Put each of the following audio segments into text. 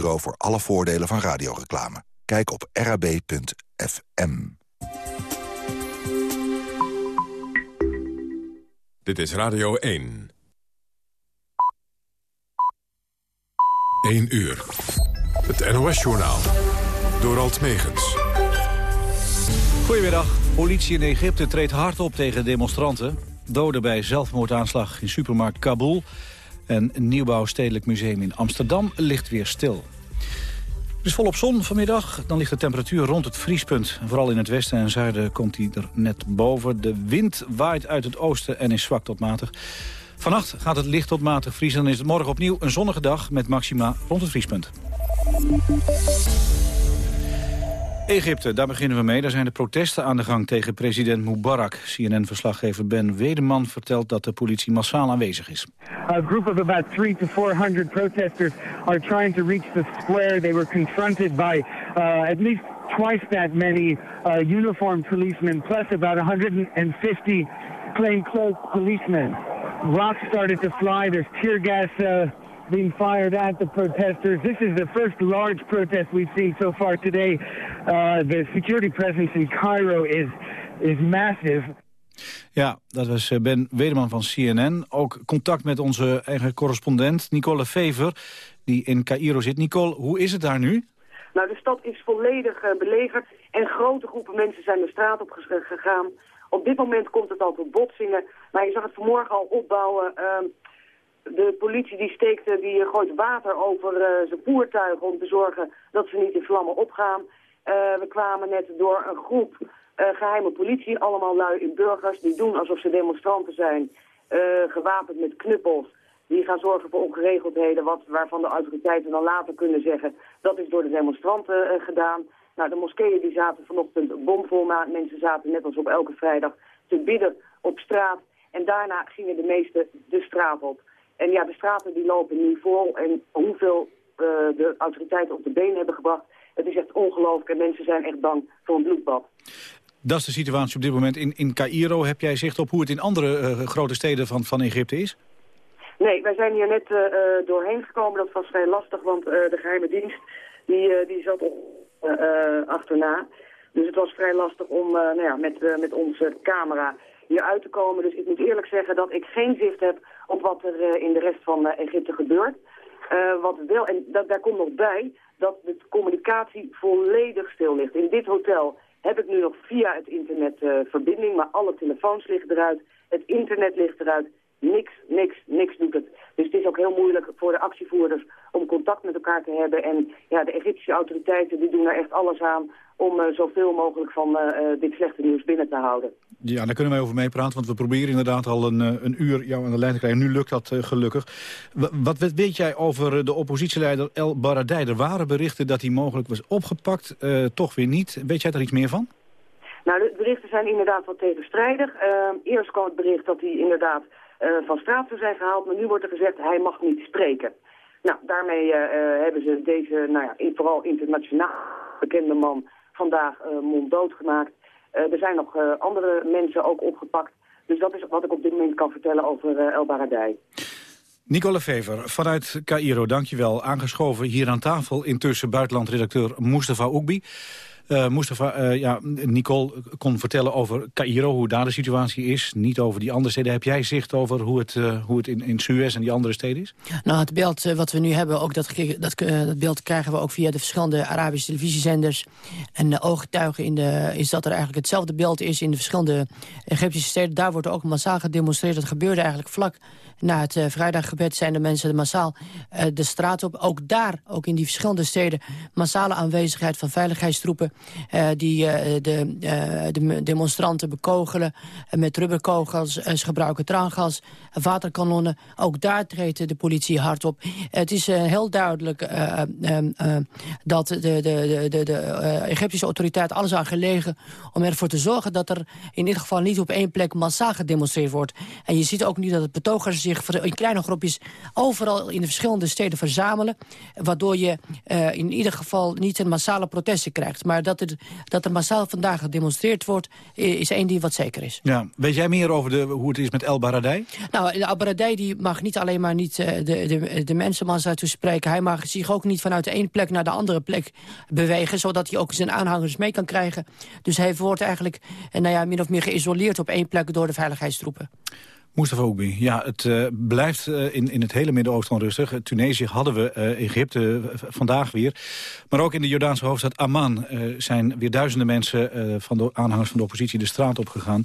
adviesbureau voor alle voordelen van radioreclame. Kijk op rab.fm. Dit is Radio 1. 1 uur. Het NOS-journaal. Door Alt Megens. Goedemiddag. Politie in Egypte treedt hard op tegen demonstranten. Doden bij zelfmoordaanslag in supermarkt Kabul. En Nieuwbouw Stedelijk Museum in Amsterdam ligt weer stil. Het is volop zon vanmiddag. Dan ligt de temperatuur rond het vriespunt. Vooral in het westen en zuiden komt hij er net boven. De wind waait uit het oosten en is zwak tot matig. Vannacht gaat het licht tot matig vriezen. Dan is het morgen opnieuw een zonnige dag met maxima rond het vriespunt. Egypte, daar beginnen we mee. Daar zijn de protesten aan de gang tegen president Mubarak. CNN-verslaggever Ben Wedeman vertelt dat de politie massaal aanwezig is. A group of about 3 to 400 protesters are trying to reach the square. They were confronted by uh, at least twice that many uh, uniformed policemen, plus about 150 plainclothes policemen. Rocks started to fly. There's tear gas uh, being fired at the protesters. This is the first large protest we've seen so far today. Uh, the security presence in Cairo is, is massive. Ja, dat was eh, Ben Wedeman van CNN. Ook contact met onze eigen correspondent Nicole Fever, die in Cairo zit. Nicole, hoe is het daar nu? Nou, de stad is volledig uh, belegerd en grote groepen mensen zijn de straat op gegaan. Op dit moment komt het al tot botsingen, maar je zag het vanmorgen al opbouwen. Uh, de politie die steekt, die gooit water over uh, zijn voertuigen om te zorgen dat ze niet in vlammen opgaan. Uh, we kwamen net door een groep uh, geheime politie, allemaal lui in burgers, die doen alsof ze demonstranten zijn, gewapend met knuppels. Die gaan zorgen voor ongeregeldheden, wat, waarvan de autoriteiten dan later kunnen zeggen, dat is door de demonstranten gedaan. Nou, de moskeeën die zaten vanochtend bomvol, maar mensen zaten net als op elke vrijdag te bidden op straat. En daarna gingen de meesten de straat op. En ja, de straten die lopen nu vol en hoeveel uh, de autoriteiten op de been hebben gebracht, het is echt ongelooflijk en mensen zijn echt bang voor een bloedbad. Dat is de situatie op dit moment in, in Cairo. Heb jij zicht op hoe het in andere uh, grote steden van, van Egypte is? Nee, wij zijn hier net uh, doorheen gekomen. Dat was vrij lastig, want de geheime dienst die, die zat op, achterna. Dus het was vrij lastig om nou ja, met, met onze camera hier uit te komen. Dus ik moet eerlijk zeggen dat ik geen zicht heb op wat er uh, in de rest van uh, Egypte gebeurt. Uh, wat wel, en dat, daar komt nog bij dat de communicatie volledig stil ligt. In dit hotel heb ik nu nog via het internet verbinding, maar alle telefoons liggen eruit. Het internet ligt eruit. Niks, niks, niks doet het. Dus het is ook heel moeilijk voor de actievoerders om contact met elkaar te hebben. En ja, de Egyptische autoriteiten die doen er echt alles aan om uh, zoveel mogelijk van uh, dit slechte nieuws binnen te houden. Ja, daar kunnen wij over meepraten, want we proberen inderdaad al een, een uur jou aan de lijn te krijgen. Nu lukt dat gelukkig. Wat weet jij over de oppositieleider El Baradei? Er waren berichten dat hij mogelijk was opgepakt, toch weer niet. Weet jij daar iets meer van? Nou, de berichten zijn inderdaad wat tegenstrijdig. Eerst kwam het bericht dat hij inderdaad van straat zou zijn gehaald, maar nu wordt er gezegd hij mag niet spreken. Nou, daarmee hebben ze deze, nou ja, vooral internationaal bekende man vandaag uh, monddood gemaakt. Uh, er zijn nog uh, andere mensen ook opgepakt. Dus dat is wat ik op dit moment kan vertellen over El Baradei. Nicole Fever, vanuit Cairo, dankjewel. Aangeschoven hier aan tafel intussen buitenlandredacteur Mustafa Oekbi. Uh, Mustafa, uh, ja, Nicole kon vertellen over Cairo, hoe daar de situatie is. Niet over die andere steden. Heb jij zicht over hoe het, uh, hoe het in, in Suez en die andere steden is? Nou, het beeld wat we nu hebben, ook dat, dat, dat beeld krijgen we ook via de verschillende Arabische televisiezenders. En ooggetuigen in de, is dat er eigenlijk hetzelfde beeld is in de verschillende Egyptische steden. Daar wordt ook massaal gedemonstreerd. Dat gebeurde eigenlijk vlak na het vrijdaggebed zijn de mensen massaal de straat op. Ook daar, ook in die verschillende steden, massale aanwezigheid van veiligheidstroepen. Uh, die uh, de, uh, de, demonstranten bekogelen met rubberkogels. Ze gebruiken traangas, waterkanonnen. Ook daar treedt de politie hard op. Het is heel duidelijk dat de, de, de, de, Egyptische autoriteit alles aan gelegen... om ervoor te zorgen dat er in ieder geval niet op één plek massaal gedemonstreerd wordt. En je ziet ook niet dat de betogers zich in kleine groepjes... overal in de verschillende steden verzamelen. Waardoor je in ieder geval niet een massale protesten krijgt. Maar dat er, dat er massaal vandaag gedemonstreerd wordt... is één ding wat zeker is. Ja. Weet jij meer over de, hoe het is met El Baradei? Nou, El Baradei die mag niet alleen maar niet de, de, de mensenmassa toespreken. Hij mag zich ook niet vanuit de ene plek naar de andere plek bewegen... zodat hij ook zijn aanhangers mee kan krijgen. Dus hij wordt eigenlijk nou ja, min of meer geïsoleerd op één plek door de veiligheidstroepen. Mustafa Oekbi, ja, het uh, blijft uh, in, in het hele Midden-Oosten onrustig. Tunesië hadden we, uh, Egypte vandaag weer. Maar ook in de Jordaanse hoofdstad Amman zijn weer duizenden mensen... van de aanhangers van de oppositie de straat opgegaan.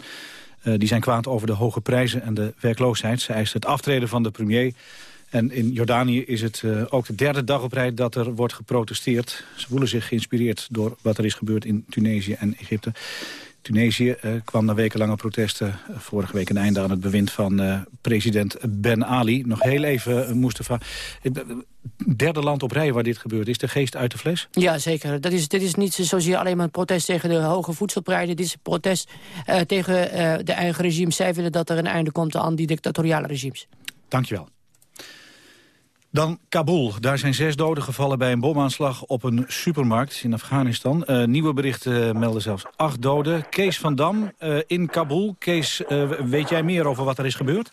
die zijn kwaad over de hoge prijzen en de werkloosheid. Ze eisen het aftreden van de premier. En in Jordanië is het ook de derde dag op rij dat er wordt geprotesteerd. Ze voelen zich geïnspireerd door wat er is gebeurd in Tunesië en Egypte. Tunesië uh, kwam na wekenlange protesten uh, vorige week een einde aan het bewind van uh, president Ben Ali. Nog heel even, Mustafa. Derde land op rij waar dit gebeurt. Is de geest uit de fles? Ja, zeker. Dat is, dit is niet zozeer alleen maar een protest tegen de hoge voedselprijzen. Dit is een protest tegen de eigen regime. Zij willen dat er een einde komt aan die dictatoriale regimes. Dankjewel. Dan Kabul. Daar zijn zes doden gevallen bij een bomaanslag op een supermarkt in Afghanistan. Uh, nieuwe berichten melden zelfs acht doden. Kees van Dam uh, in Kabul. Kees, weet jij meer over wat er is gebeurd?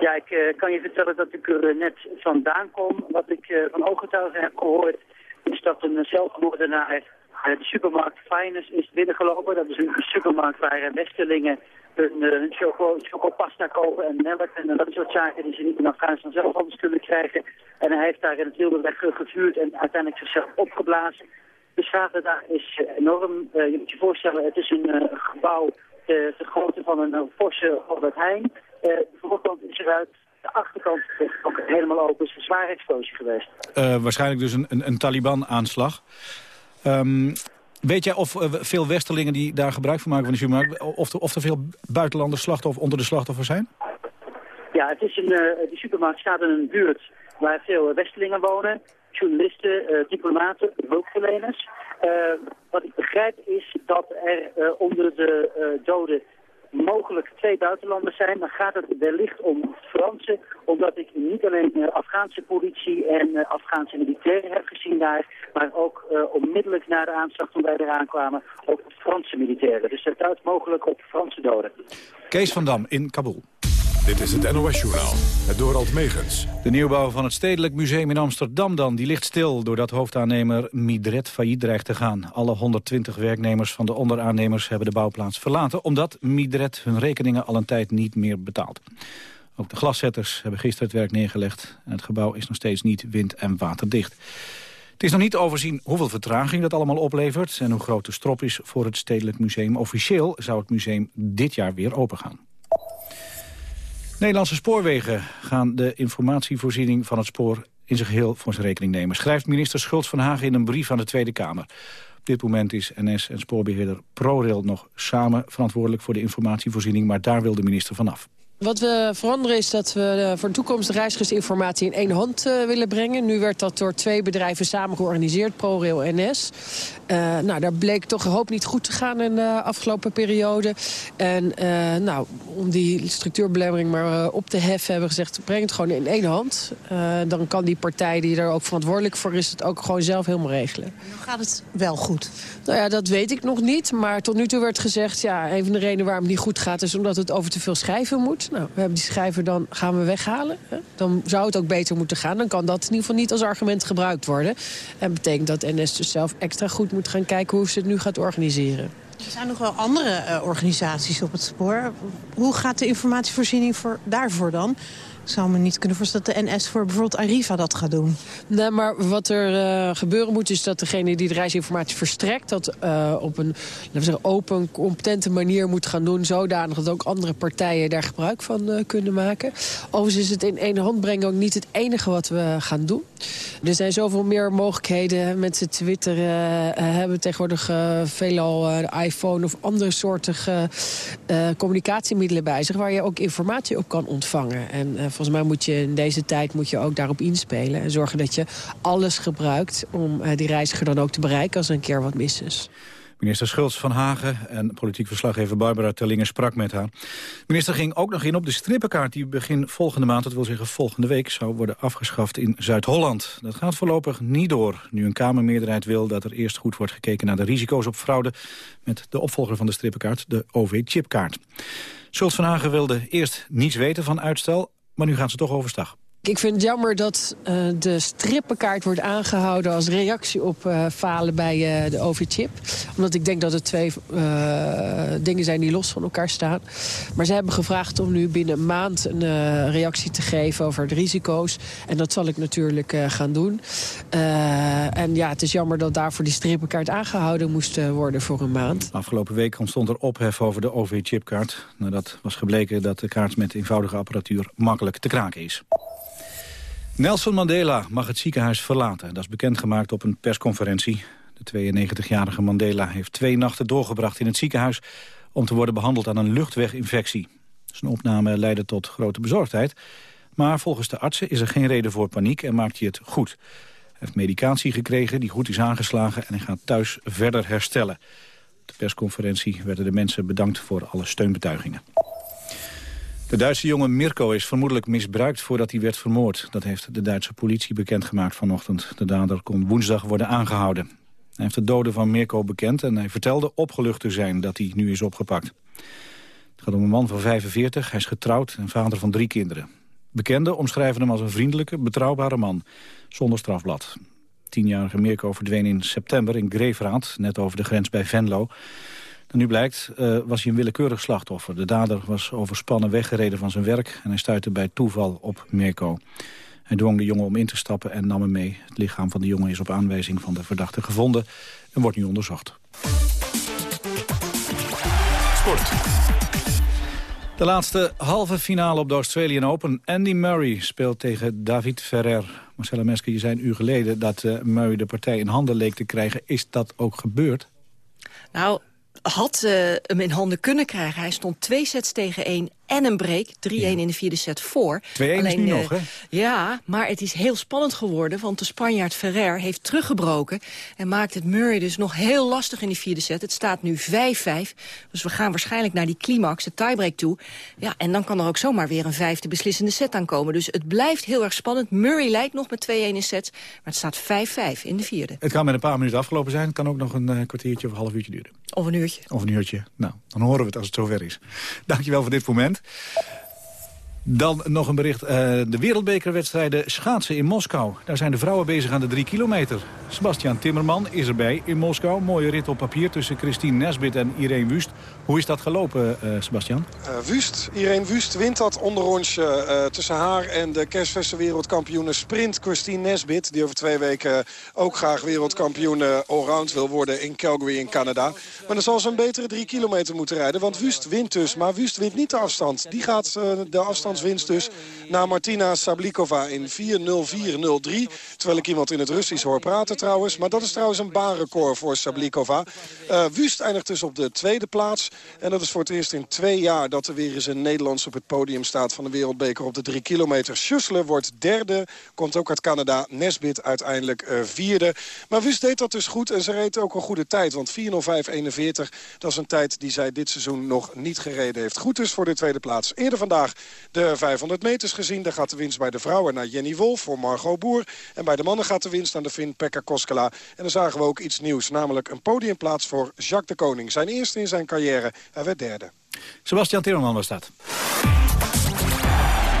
Ja, ik kan je vertellen dat ik er net vandaan kom. Wat ik van ooggetuigen heb gehoord is dat een zelfmoordenaar de supermarkt Finest is binnengelopen. Dat is een supermarkt waar Westerlingen hun, uh, hun choco, chocopasta kopen en melk en dat soort zaken die ze niet in Afghanistan zelf anders kunnen krijgen. En hij heeft daar in het wilde weg gevuurd en uiteindelijk zichzelf opgeblazen. De schade daar is enorm. Uh, je moet je voorstellen, het is een uh, gebouw de, de grootte van een forse Albert Heijn. de voorkant is eruit, de achterkant is ook helemaal open. Het is een zware explosie geweest. waarschijnlijk dus een, een, een Taliban-aanslag. Um, Weet jij of uh, veel Westerlingen die daar gebruik van maken van de supermarkt... of, er, of er veel buitenlanders slachtoffer, onder de slachtoffers zijn? Ja, het is een, uh, de supermarkt staat in een buurt waar veel Westerlingen wonen. Journalisten, uh, diplomaten, hulpverleners. wat ik begrijp is dat er onder de doden mogelijk twee buitenlanders zijn, dan gaat het wellicht om Fransen, omdat ik niet alleen uh, Afghaanse politie en uh, Afghaanse militairen heb gezien daar, maar ook uh, onmiddellijk na de aanslag toen wij eraan kwamen, ook Franse militairen. Dus het duidt mogelijk op Franse doden. Kees van Dam in Kabul. Dit is het NOS-journaal, het Dorald Megens. De nieuwbouw van het Stedelijk Museum in Amsterdam dan, die ligt stil... doordat hoofdaannemer Midret failliet dreigt te gaan. Alle 120 werknemers van de onderaannemers hebben de bouwplaats verlaten... omdat Midret hun rekeningen al een tijd niet meer betaalt. Ook de glaszetters hebben gisteren het werk neergelegd. En het gebouw is nog steeds niet wind- en waterdicht. Het is nog niet overzien hoeveel vertraging dat allemaal oplevert... en hoe groot de strop is voor het Stedelijk Museum. Officieel zou het museum dit jaar weer opengaan. Nederlandse spoorwegen gaan de informatievoorziening van het spoor in zijn geheel voor zijn rekening nemen. Schrijft minister Schultz van Hagen in een brief aan de Tweede Kamer. Op dit moment is NS en spoorbeheerder ProRail nog samen verantwoordelijk voor de informatievoorziening, maar daar wil de minister vanaf. Wat we veranderen is dat we voor de toekomst reizigersinformatie in één hand uh, willen brengen. Nu werd dat door twee bedrijven samen georganiseerd, ProRail en NS. Uh, nou, daar bleek toch een hoop niet goed te gaan in de afgelopen periode. En uh, nou, om die structuurbelemmering maar op te heffen... hebben we gezegd, breng het gewoon in één hand. dan kan die partij die er ook verantwoordelijk voor is... het ook gewoon zelf helemaal regelen. Dan gaat het wel goed? Nou ja, dat weet ik nog niet. Maar tot nu toe werd gezegd... ja, een van de redenen waarom het niet goed gaat... is omdat het over te veel schrijven moet. Nou, we hebben die schrijver dan gaan we weghalen. Dan zou het ook beter moeten gaan. Dan kan dat in ieder geval niet als argument gebruikt worden. En betekent dat NS dus zelf extra goed moet gaan kijken... hoe ze het nu gaat organiseren. Er zijn nog wel andere uh, organisaties op het spoor. Hoe gaat de informatievoorziening voor, daarvoor dan? Ik zou me niet kunnen voorstellen dat de NS voor bijvoorbeeld Arriva dat gaat doen. Nee, maar wat er uh, gebeuren moet is dat degene die de reisinformatie verstrekt... dat uh, op een laten we zeggen, open, competente manier moet gaan doen... zodanig dat ook andere partijen daar gebruik van uh, kunnen maken. Overigens is het in één hand brengen ook niet het enige wat we gaan doen. Er zijn zoveel meer mogelijkheden. Mensen Twitter hebben tegenwoordig veelal een iPhone... of andere soorten communicatiemiddelen bij zich... waar je ook informatie op kan ontvangen. En volgens mij moet je in deze tijd moet je ook daarop inspelen. En zorgen dat je alles gebruikt om uh, die reiziger dan ook te bereiken als er een keer wat mis is. Minister Schultz van Hagen en politiek verslaggever Barbara Tellingen sprak met haar. De minister ging ook nog in op de strippenkaart die begin volgende maand, dat wil zeggen volgende week, zou worden afgeschaft in Zuid-Holland. Dat gaat voorlopig niet door, nu een Kamermeerderheid wil dat er eerst goed wordt gekeken naar de risico's op fraude met de opvolger van de strippenkaart, de OV-chipkaart. Schultz van Hagen wilde eerst niets weten van uitstel, maar nu gaan ze toch overstag. Ik vind het jammer dat uh, de strippenkaart wordt aangehouden als reactie op uh, falen bij uh, de OV-chip. Omdat ik denk dat het twee dingen zijn die los van elkaar staan. Maar ze hebben gevraagd om nu binnen een maand een reactie te geven over de risico's. En dat zal ik natuurlijk gaan doen. en ja, het is jammer dat daarvoor die strippenkaart aangehouden moest worden voor een maand. Afgelopen week ontstond er ophef over de OV-chipkaart. Nadat was gebleken dat de kaart met eenvoudige apparatuur makkelijk te kraken is. Nelson Mandela mag het ziekenhuis verlaten. Dat is bekendgemaakt op een persconferentie. De 92-jarige Mandela heeft twee nachten doorgebracht in het ziekenhuis... om te worden behandeld aan een luchtweginfectie. Zijn opname leidde tot grote bezorgdheid. Maar volgens de artsen is er geen reden voor paniek en maakt hij het goed. Hij heeft medicatie gekregen die goed is aangeslagen... en hij gaat thuis verder herstellen. Op de persconferentie werden de mensen bedankt voor alle steunbetuigingen. De Duitse jongen Mirko is vermoedelijk misbruikt voordat hij werd vermoord. Dat heeft de Duitse politie bekendgemaakt vanochtend. De dader kon woensdag worden aangehouden. Hij heeft de doden van Mirko bekend en hij vertelde opgelucht te zijn dat hij nu is opgepakt. Het gaat om een man van 45, hij is getrouwd en vader van drie kinderen. Bekenden omschrijven hem als een vriendelijke, betrouwbare man, zonder strafblad. Tienjarige Mirko verdween in september in Greefraad, net over de grens bij Venlo nu blijkt, uh, was hij een willekeurig slachtoffer. De dader was overspannen weggereden van zijn werk... en hij stuitte bij toeval op Mirko. Hij dwong de jongen om in te stappen en nam hem mee. Het lichaam van de jongen is op aanwijzing van de verdachte gevonden... en wordt nu onderzocht. Sport. De laatste halve finale op de Australian Open. Andy Murray speelt tegen David Ferrer. Marcella Mesker, je zei een uur geleden dat uh, Murray de partij in handen leek te krijgen. Is dat ook gebeurd? Nou, had uh, hem in handen kunnen krijgen. Hij stond twee sets tegen één en een break. 3-1 in de vierde set voor. 2-1 is nu uh, nog, hè? Ja, maar het is heel spannend geworden... want de Spanjaard Ferrer heeft teruggebroken... en maakt het Murray dus nog heel lastig in die vierde set. Het staat nu 5-5, dus we gaan waarschijnlijk naar die climax, de tiebreak toe. Ja, en dan kan er ook zomaar weer een vijfde beslissende set aankomen. Dus het blijft heel erg spannend. Murray leidt nog met 2-1 in sets, maar het staat 5-5 in de vierde. Het kan met een paar minuten afgelopen zijn. Het kan ook nog een uh, kwartiertje of een half uurtje duren. Of een uurtje. Of een uurtje. Nou, dan horen we het als het zover is. Dankjewel voor dit moment. weekend. Dan nog een bericht. Uh, de wereldbekerwedstrijden schaatsen in Moskou. Daar zijn de vrouwen bezig aan de drie kilometer. Sebastian Timmerman is erbij in Moskou. Mooie rit op papier tussen Christine Nesbit en Irene Wust. Hoe is dat gelopen, uh, Sebastian? Uh, Wust, Irene Wust wint dat onderrondje tussen haar en de kerstverse wereldkampioene sprint Christine Nesbit. Die over twee weken ook graag wereldkampioen allround wil worden in Calgary in Canada. Maar dan zal ze een betere drie kilometer moeten rijden. Want Wust wint dus, maar Wust wint niet de afstand. Die gaat de afstandswinst dus naar Martina Sablikova in 4.04.03. Terwijl ik iemand in het Russisch hoor praten trouwens. Maar dat is trouwens een baanrecord voor Sablikova. Wust eindigt dus op de tweede plaats. En dat is voor het eerst in twee jaar dat er weer eens een Nederlands op het podium staat van de Wereldbeker op de drie kilometer. Schussler wordt derde, komt ook uit Canada. Nesbit uiteindelijk uh, vierde. Maar Wust deed dat dus goed en ze reed ook een goede tijd. Want 4.05.41, dat is een tijd die zij dit seizoen nog niet gereden heeft. Goed dus voor de tweede plaats. Eerder vandaag de 500 meters gezien. Daar gaat de winst bij de vrouwen naar Jenny Wolf voor Margot Boer. En bij de mannen gaat de winst aan de Finn Pekka Koskela. En dan zagen we ook iets nieuws, namelijk een podiumplaats voor Jacques de Koning. Zijn eerste in zijn carrière hij werd derde. Sebastian Timmerman was dat.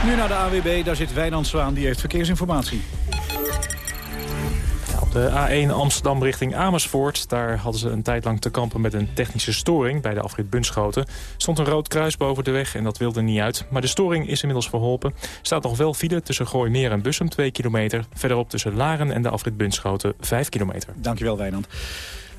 Nu naar de AWB, daar zit Wijnand Zwaan, die heeft verkeersinformatie. De A1 Amsterdam richting Amersfoort. Daar hadden ze een tijd lang te kampen met een technische storing bij de afrit Bunschoten. stond een rood kruis boven de weg en dat wilde niet uit. Maar de storing is inmiddels verholpen. Er staat nog wel file tussen Gooimeer en Bussum 2 kilometer. Verderop tussen Laren en de afrit Bunschoten 5 kilometer. Dankjewel Wijnand.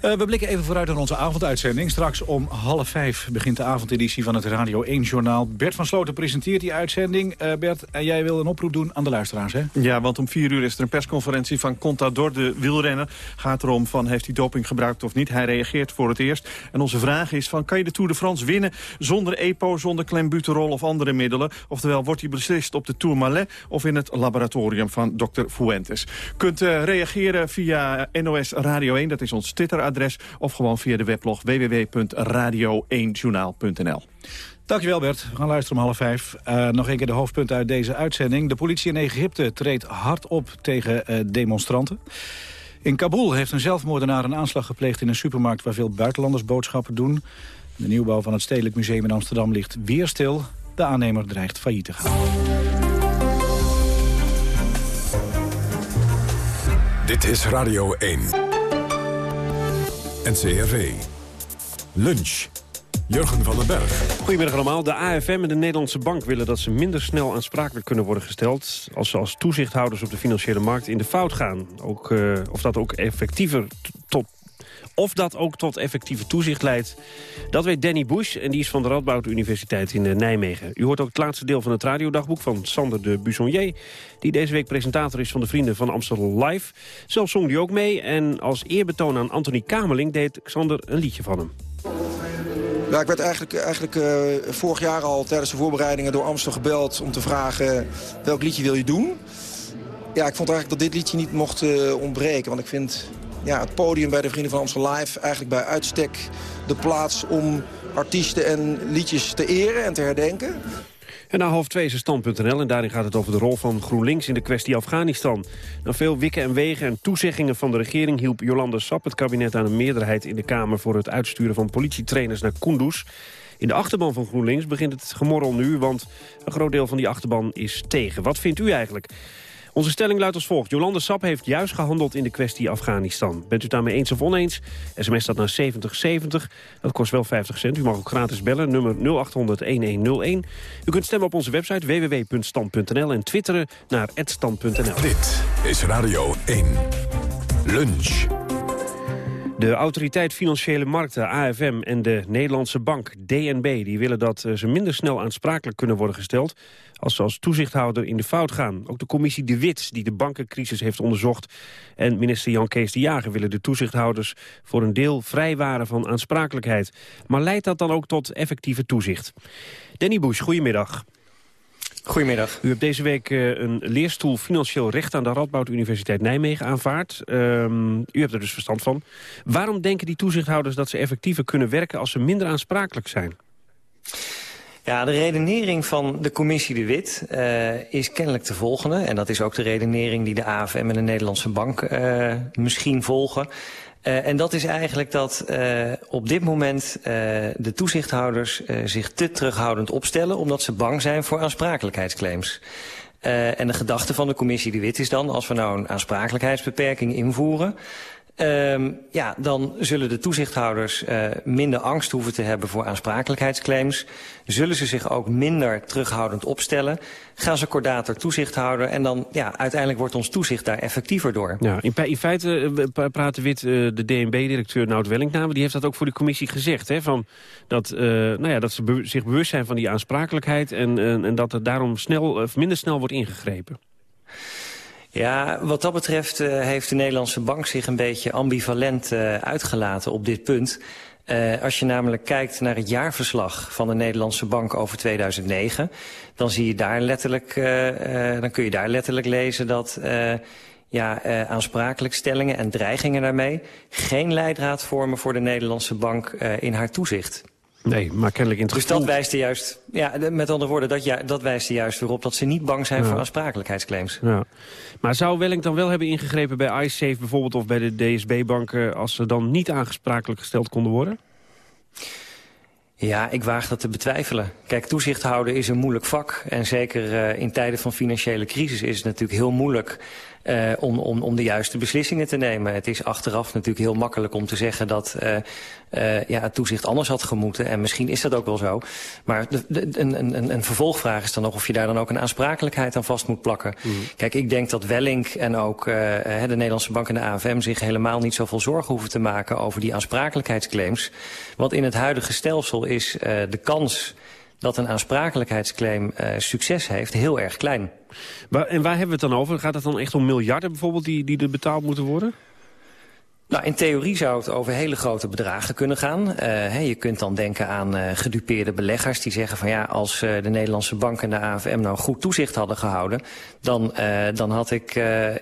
Uh, we blikken even vooruit naar onze avonduitzending. Straks om half vijf begint de avondeditie van het Radio 1-journaal. Bert van Sloten presenteert die uitzending. Uh, Bert, en jij wil een oproep doen aan de luisteraars, hè? Ja, want om vier uur is er een persconferentie van Contador, de wielrenner. Gaat erom van, heeft hij doping gebruikt of niet? Hij reageert voor het eerst. En onze vraag is van, kan je de Tour de France winnen... zonder EPO, zonder klembuterol of andere middelen? Oftewel, wordt hij beslist op de Tourmalet... of in het laboratorium van Dr. Fuentes? Kunt uh, reageren via NOS Radio 1, dat is ons Twitter-adres e-mailadres... of gewoon via de weblog www.radio1journaal.nl. Dankjewel Bert. We gaan luisteren om half vijf. Uh, nog een keer de hoofdpunten uit deze uitzending. De politie in Egypte treedt hard op tegen uh, demonstranten. In Kabul heeft een zelfmoordenaar een aanslag gepleegd in een supermarkt... waar veel buitenlanders boodschappen doen. De nieuwbouw van het Stedelijk Museum in Amsterdam ligt weer stil. De aannemer dreigt failliet te gaan. Dit is Radio 1. NCRV. Lunch. Jurgen van den Berg. Goedemiddag allemaal. De AFM en de Nederlandse Bank willen dat ze minder snel aansprakelijk kunnen worden gesteld... als ze als toezichthouders op de financiële markt in de fout gaan. Ook, uh, of dat ook effectiever tot of dat ook tot effectieve toezicht leidt, dat weet Danny Bush en die is van de Radboud Universiteit in eh, Nijmegen. U hoort ook het laatste deel van het radiodagboek van Sander de Bussonnier... die deze week presentator is van de Vrienden van Amsterdam Live. Zelf zong hij ook mee en als eerbetoon aan Anthony Kamerling... deed Sander een liedje van hem. Ja, ik werd eigenlijk, eigenlijk uh, vorig jaar al tijdens de voorbereidingen door Amsterdam gebeld... om te vragen welk liedje wil je doen. Ja, ik vond eigenlijk dat dit liedje niet mocht uh, ontbreken. Want ik vind ja, het podium bij de Vrienden van Amsterdam Live... eigenlijk bij uitstek de plaats om artiesten en liedjes te eren en te herdenken. En na half twee is stand.nl en daarin gaat het over de rol van GroenLinks in de kwestie Afghanistan. Na veel wikken en wegen en toezeggingen van de regering hielp Jolanda Sap het kabinet aan een meerderheid in de Kamer voor het uitsturen van politietrainers naar Kunduz. In de achterban van GroenLinks begint het gemorrel nu, want een groot deel van die achterban is tegen. Wat vindt u eigenlijk? Onze stelling luidt als volgt. Jolande Sap heeft juist gehandeld in de kwestie Afghanistan. Bent u daarmee eens of oneens? SMS staat naar 7070. Dat kost wel 50 cent. U mag ook gratis bellen, nummer 0800-1101. U kunt stemmen op onze website www.stand.nl en twitteren naar @stand.nl. Dit is Radio 1. Lunch. De Autoriteit Financiële Markten, AFM, en de Nederlandse Bank, DNB... die willen dat eh, ze minder snel aansprakelijk kunnen worden gesteld... als ze als toezichthouder in de fout gaan. Ook de commissie De Wit, die de bankencrisis heeft onderzocht... en minister Jan Kees de Jager willen de toezichthouders... voor een deel vrijwaren van aansprakelijkheid. Maar leidt dat dan ook tot effectieve toezicht? Danny Bush, goedemiddag. Goedemiddag. U hebt deze week uh, een leerstoel Financieel Recht aan de Radboud Universiteit Nijmegen aanvaard. Um, u hebt er dus verstand van. Waarom denken die toezichthouders dat ze effectiever kunnen werken als ze minder aansprakelijk zijn? Ja, de redenering van de commissie De Wit uh, is kennelijk de volgende. En dat is ook de redenering die de AFM en de Nederlandse Bank uh, misschien volgen. Uh, en dat is eigenlijk dat uh, op dit moment uh, de toezichthouders zich te terughoudend opstellen... omdat ze bang zijn voor aansprakelijkheidsclaims. en de gedachte van de commissie De Wit is dan... als we nou een aansprakelijkheidsbeperking invoeren... Um, ja, dan zullen de toezichthouders uh, minder angst hoeven te hebben voor aansprakelijkheidsclaims. Zullen ze zich ook minder terughoudend opstellen. Gaan ze kordater toezicht houden en dan ja, uiteindelijk wordt ons toezicht daar effectiever door. Ja, in, feite uh, praten Wit, uh, de DNB-directeur Nout Wellinknamen, die heeft dat ook voor de commissie gezegd. Hè, van dat, nou ja, dat ze zich bewust zijn van die aansprakelijkheid en, en dat er daarom snel, minder snel wordt ingegrepen. Ja, wat dat betreft uh, heeft de Nederlandse bank zich een beetje ambivalent uh, uitgelaten op dit punt. Uh, als je namelijk kijkt naar het jaarverslag van de Nederlandse bank over 2009... dan, zie je daar letterlijk, dan kun je daar letterlijk lezen dat ja, aansprakelijkstellingen en dreigingen daarmee... geen leidraad vormen voor de Nederlandse bank in haar toezicht. Nee, maar kennelijk in het Dus dat wijst er juist, ja, met andere woorden, dat, ja, dat wijst er juist weer op dat ze niet bang zijn ja. voor aansprakelijkheidsclaims. Ja. Maar zou Welling dan wel hebben ingegrepen bij iSafe bijvoorbeeld of bij de DSB-banken als ze dan niet aansprakelijk gesteld konden worden? Ja, ik waag dat te betwijfelen. Kijk, toezicht houden is een moeilijk vak. En zeker uh, in tijden van financiële crisis is het natuurlijk heel moeilijk uh, om, om, om de juiste beslissingen te nemen. Het is achteraf natuurlijk heel makkelijk om te zeggen dat uh, uh, ja, het toezicht anders had gemoeten. En misschien is dat ook wel zo. Maar de, de, een, een, een vervolgvraag is dan nog of je daar dan ook een aansprakelijkheid aan vast moet plakken. Mm. Kijk, ik denk dat Wellink en ook de Nederlandse Bank en de AFM zich helemaal niet zoveel zorgen hoeven te maken over die aansprakelijkheidsclaims. Want in het huidige stelsel is de kans dat een aansprakelijkheidsclaim uh, succes heeft heel erg klein. Maar, en waar hebben we het dan over? Gaat het dan echt om miljarden bijvoorbeeld die, die er betaald moeten worden? Nou, in theorie zou het over hele grote bedragen kunnen gaan. Uh, je kunt dan denken aan uh, gedupeerde beleggers die zeggen van ja, als uh, de Nederlandse bank en de AFM nou goed toezicht hadden gehouden, dan, dan had ik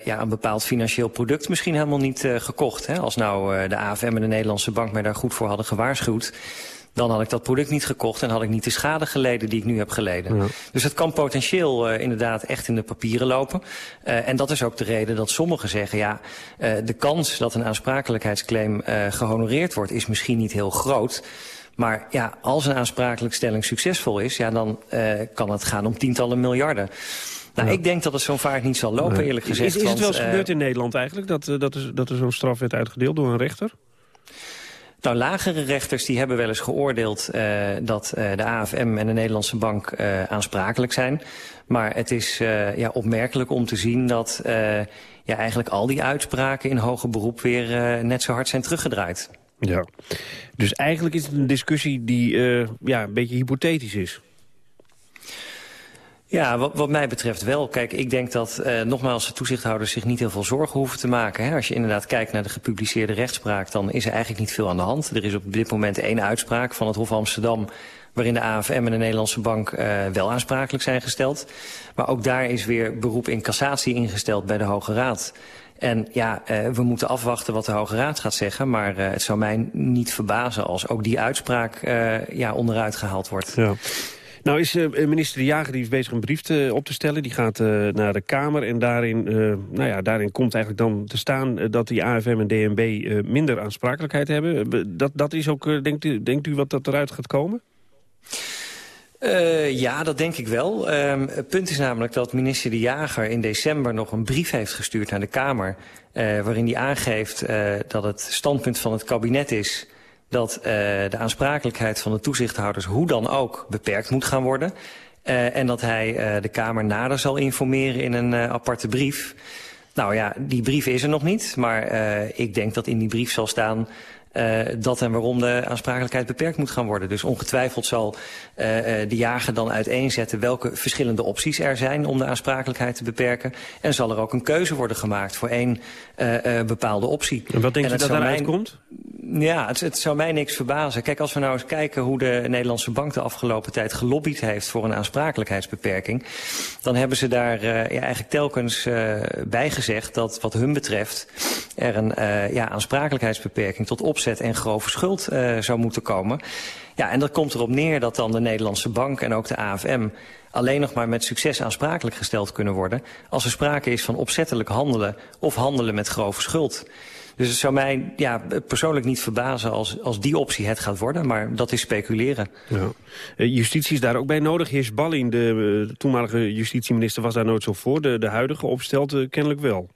ja, een bepaald financieel product misschien helemaal niet gekocht. Hè? Als nou de AFM en de Nederlandse bank mij daar goed voor hadden gewaarschuwd, dan had ik dat product niet gekocht en had ik niet de schade geleden die ik nu heb geleden. Ja. Dus het kan potentieel uh, inderdaad echt in de papieren lopen. Uh, en dat is ook de reden dat sommigen zeggen, ja, uh, de kans dat een aansprakelijkheidsclaim gehonoreerd wordt is misschien niet heel groot. Maar ja, als een aansprakelijkstelling succesvol is, ja, dan kan het gaan om tientallen miljarden. Nou, ja. ik denk dat het zo'n vaart niet zal lopen, eerlijk gezegd. Is, is het wel eens gebeurd in Nederland eigenlijk, dat, dat, er, dat er zo'n straf werd uitgedeeld door een rechter? Nou, lagere rechters die hebben wel eens geoordeeld uh, dat uh, de AFM en de Nederlandse bank uh, aansprakelijk zijn. Maar het is ja, opmerkelijk om te zien dat ja, eigenlijk al die uitspraken in hoger beroep weer net zo hard zijn teruggedraaid. Ja, dus eigenlijk is het een discussie die ja, een beetje hypothetisch is. Ja, wat, wat, mij betreft wel. Kijk, ik denk dat uh, nogmaals de toezichthouders zich niet heel veel zorgen hoeven te maken. Hè. Als je inderdaad kijkt naar de gepubliceerde rechtspraak, dan is er eigenlijk niet veel aan de hand. Er is op dit moment één uitspraak van het Hof Amsterdam waarin de AFM en de Nederlandse Bank uh, wel aansprakelijk zijn gesteld. Maar ook daar is weer beroep in cassatie ingesteld bij de Hoge Raad. En ja, uh, we moeten afwachten wat de Hoge Raad gaat zeggen. Maar uh, het zou mij niet verbazen als ook die uitspraak ja, onderuit gehaald wordt. Ja. Nou is uh, minister De Jager die bezig een brief te, op te stellen. Die gaat uh, naar de Kamer en daarin, uh, nou ja, daarin komt eigenlijk dan te staan... dat die AFM en DNB minder aansprakelijkheid hebben. dat, dat is ook, denkt, u, denkt u wat dat eruit gaat komen? Ja, dat denk ik wel. Um, het punt is namelijk dat minister De Jager in december nog een brief heeft gestuurd naar de Kamer... Waarin hij aangeeft dat het standpunt van het kabinet is dat uh, de aansprakelijkheid van de toezichthouders hoe dan ook beperkt moet gaan worden. Uh, en dat hij uh, de Kamer nader zal informeren in een aparte brief. Nou ja, die brief is er nog niet, maar ik denk dat in die brief zal staan dat en waarom de aansprakelijkheid beperkt moet gaan worden. Dus ongetwijfeld zal uh, de jager dan uiteenzetten welke verschillende opties er zijn om de aansprakelijkheid te beperken. En zal er ook een keuze worden gemaakt voor één bepaalde optie. En wat denkt u dat daaruit mijn... komt? Ja, het, het zou mij niks verbazen. Kijk, als we nou eens kijken hoe de Nederlandse bank de afgelopen tijd gelobbyd heeft voor een aansprakelijkheidsbeperking, dan hebben ze daar uh, ja, eigenlijk telkens uh, bij gezegd dat wat hun betreft er een uh, ja, aansprakelijkheidsbeperking tot opzet en grove schuld uh, zou moeten komen. Ja, en dat komt erop neer dat dan de Nederlandse bank en ook de AFM alleen nog maar met succes aansprakelijk gesteld kunnen worden als er sprake is van opzettelijk handelen of handelen met grove schuld. Dus het zou mij ja, persoonlijk niet verbazen als, als die optie het gaat worden. Maar dat is speculeren. Ja. Eh, justitie is daar ook bij nodig. Heers Ballin, de, de toenmalige justitieminister, was daar nooit zo voor. De, de huidige opstelt kennelijk wel.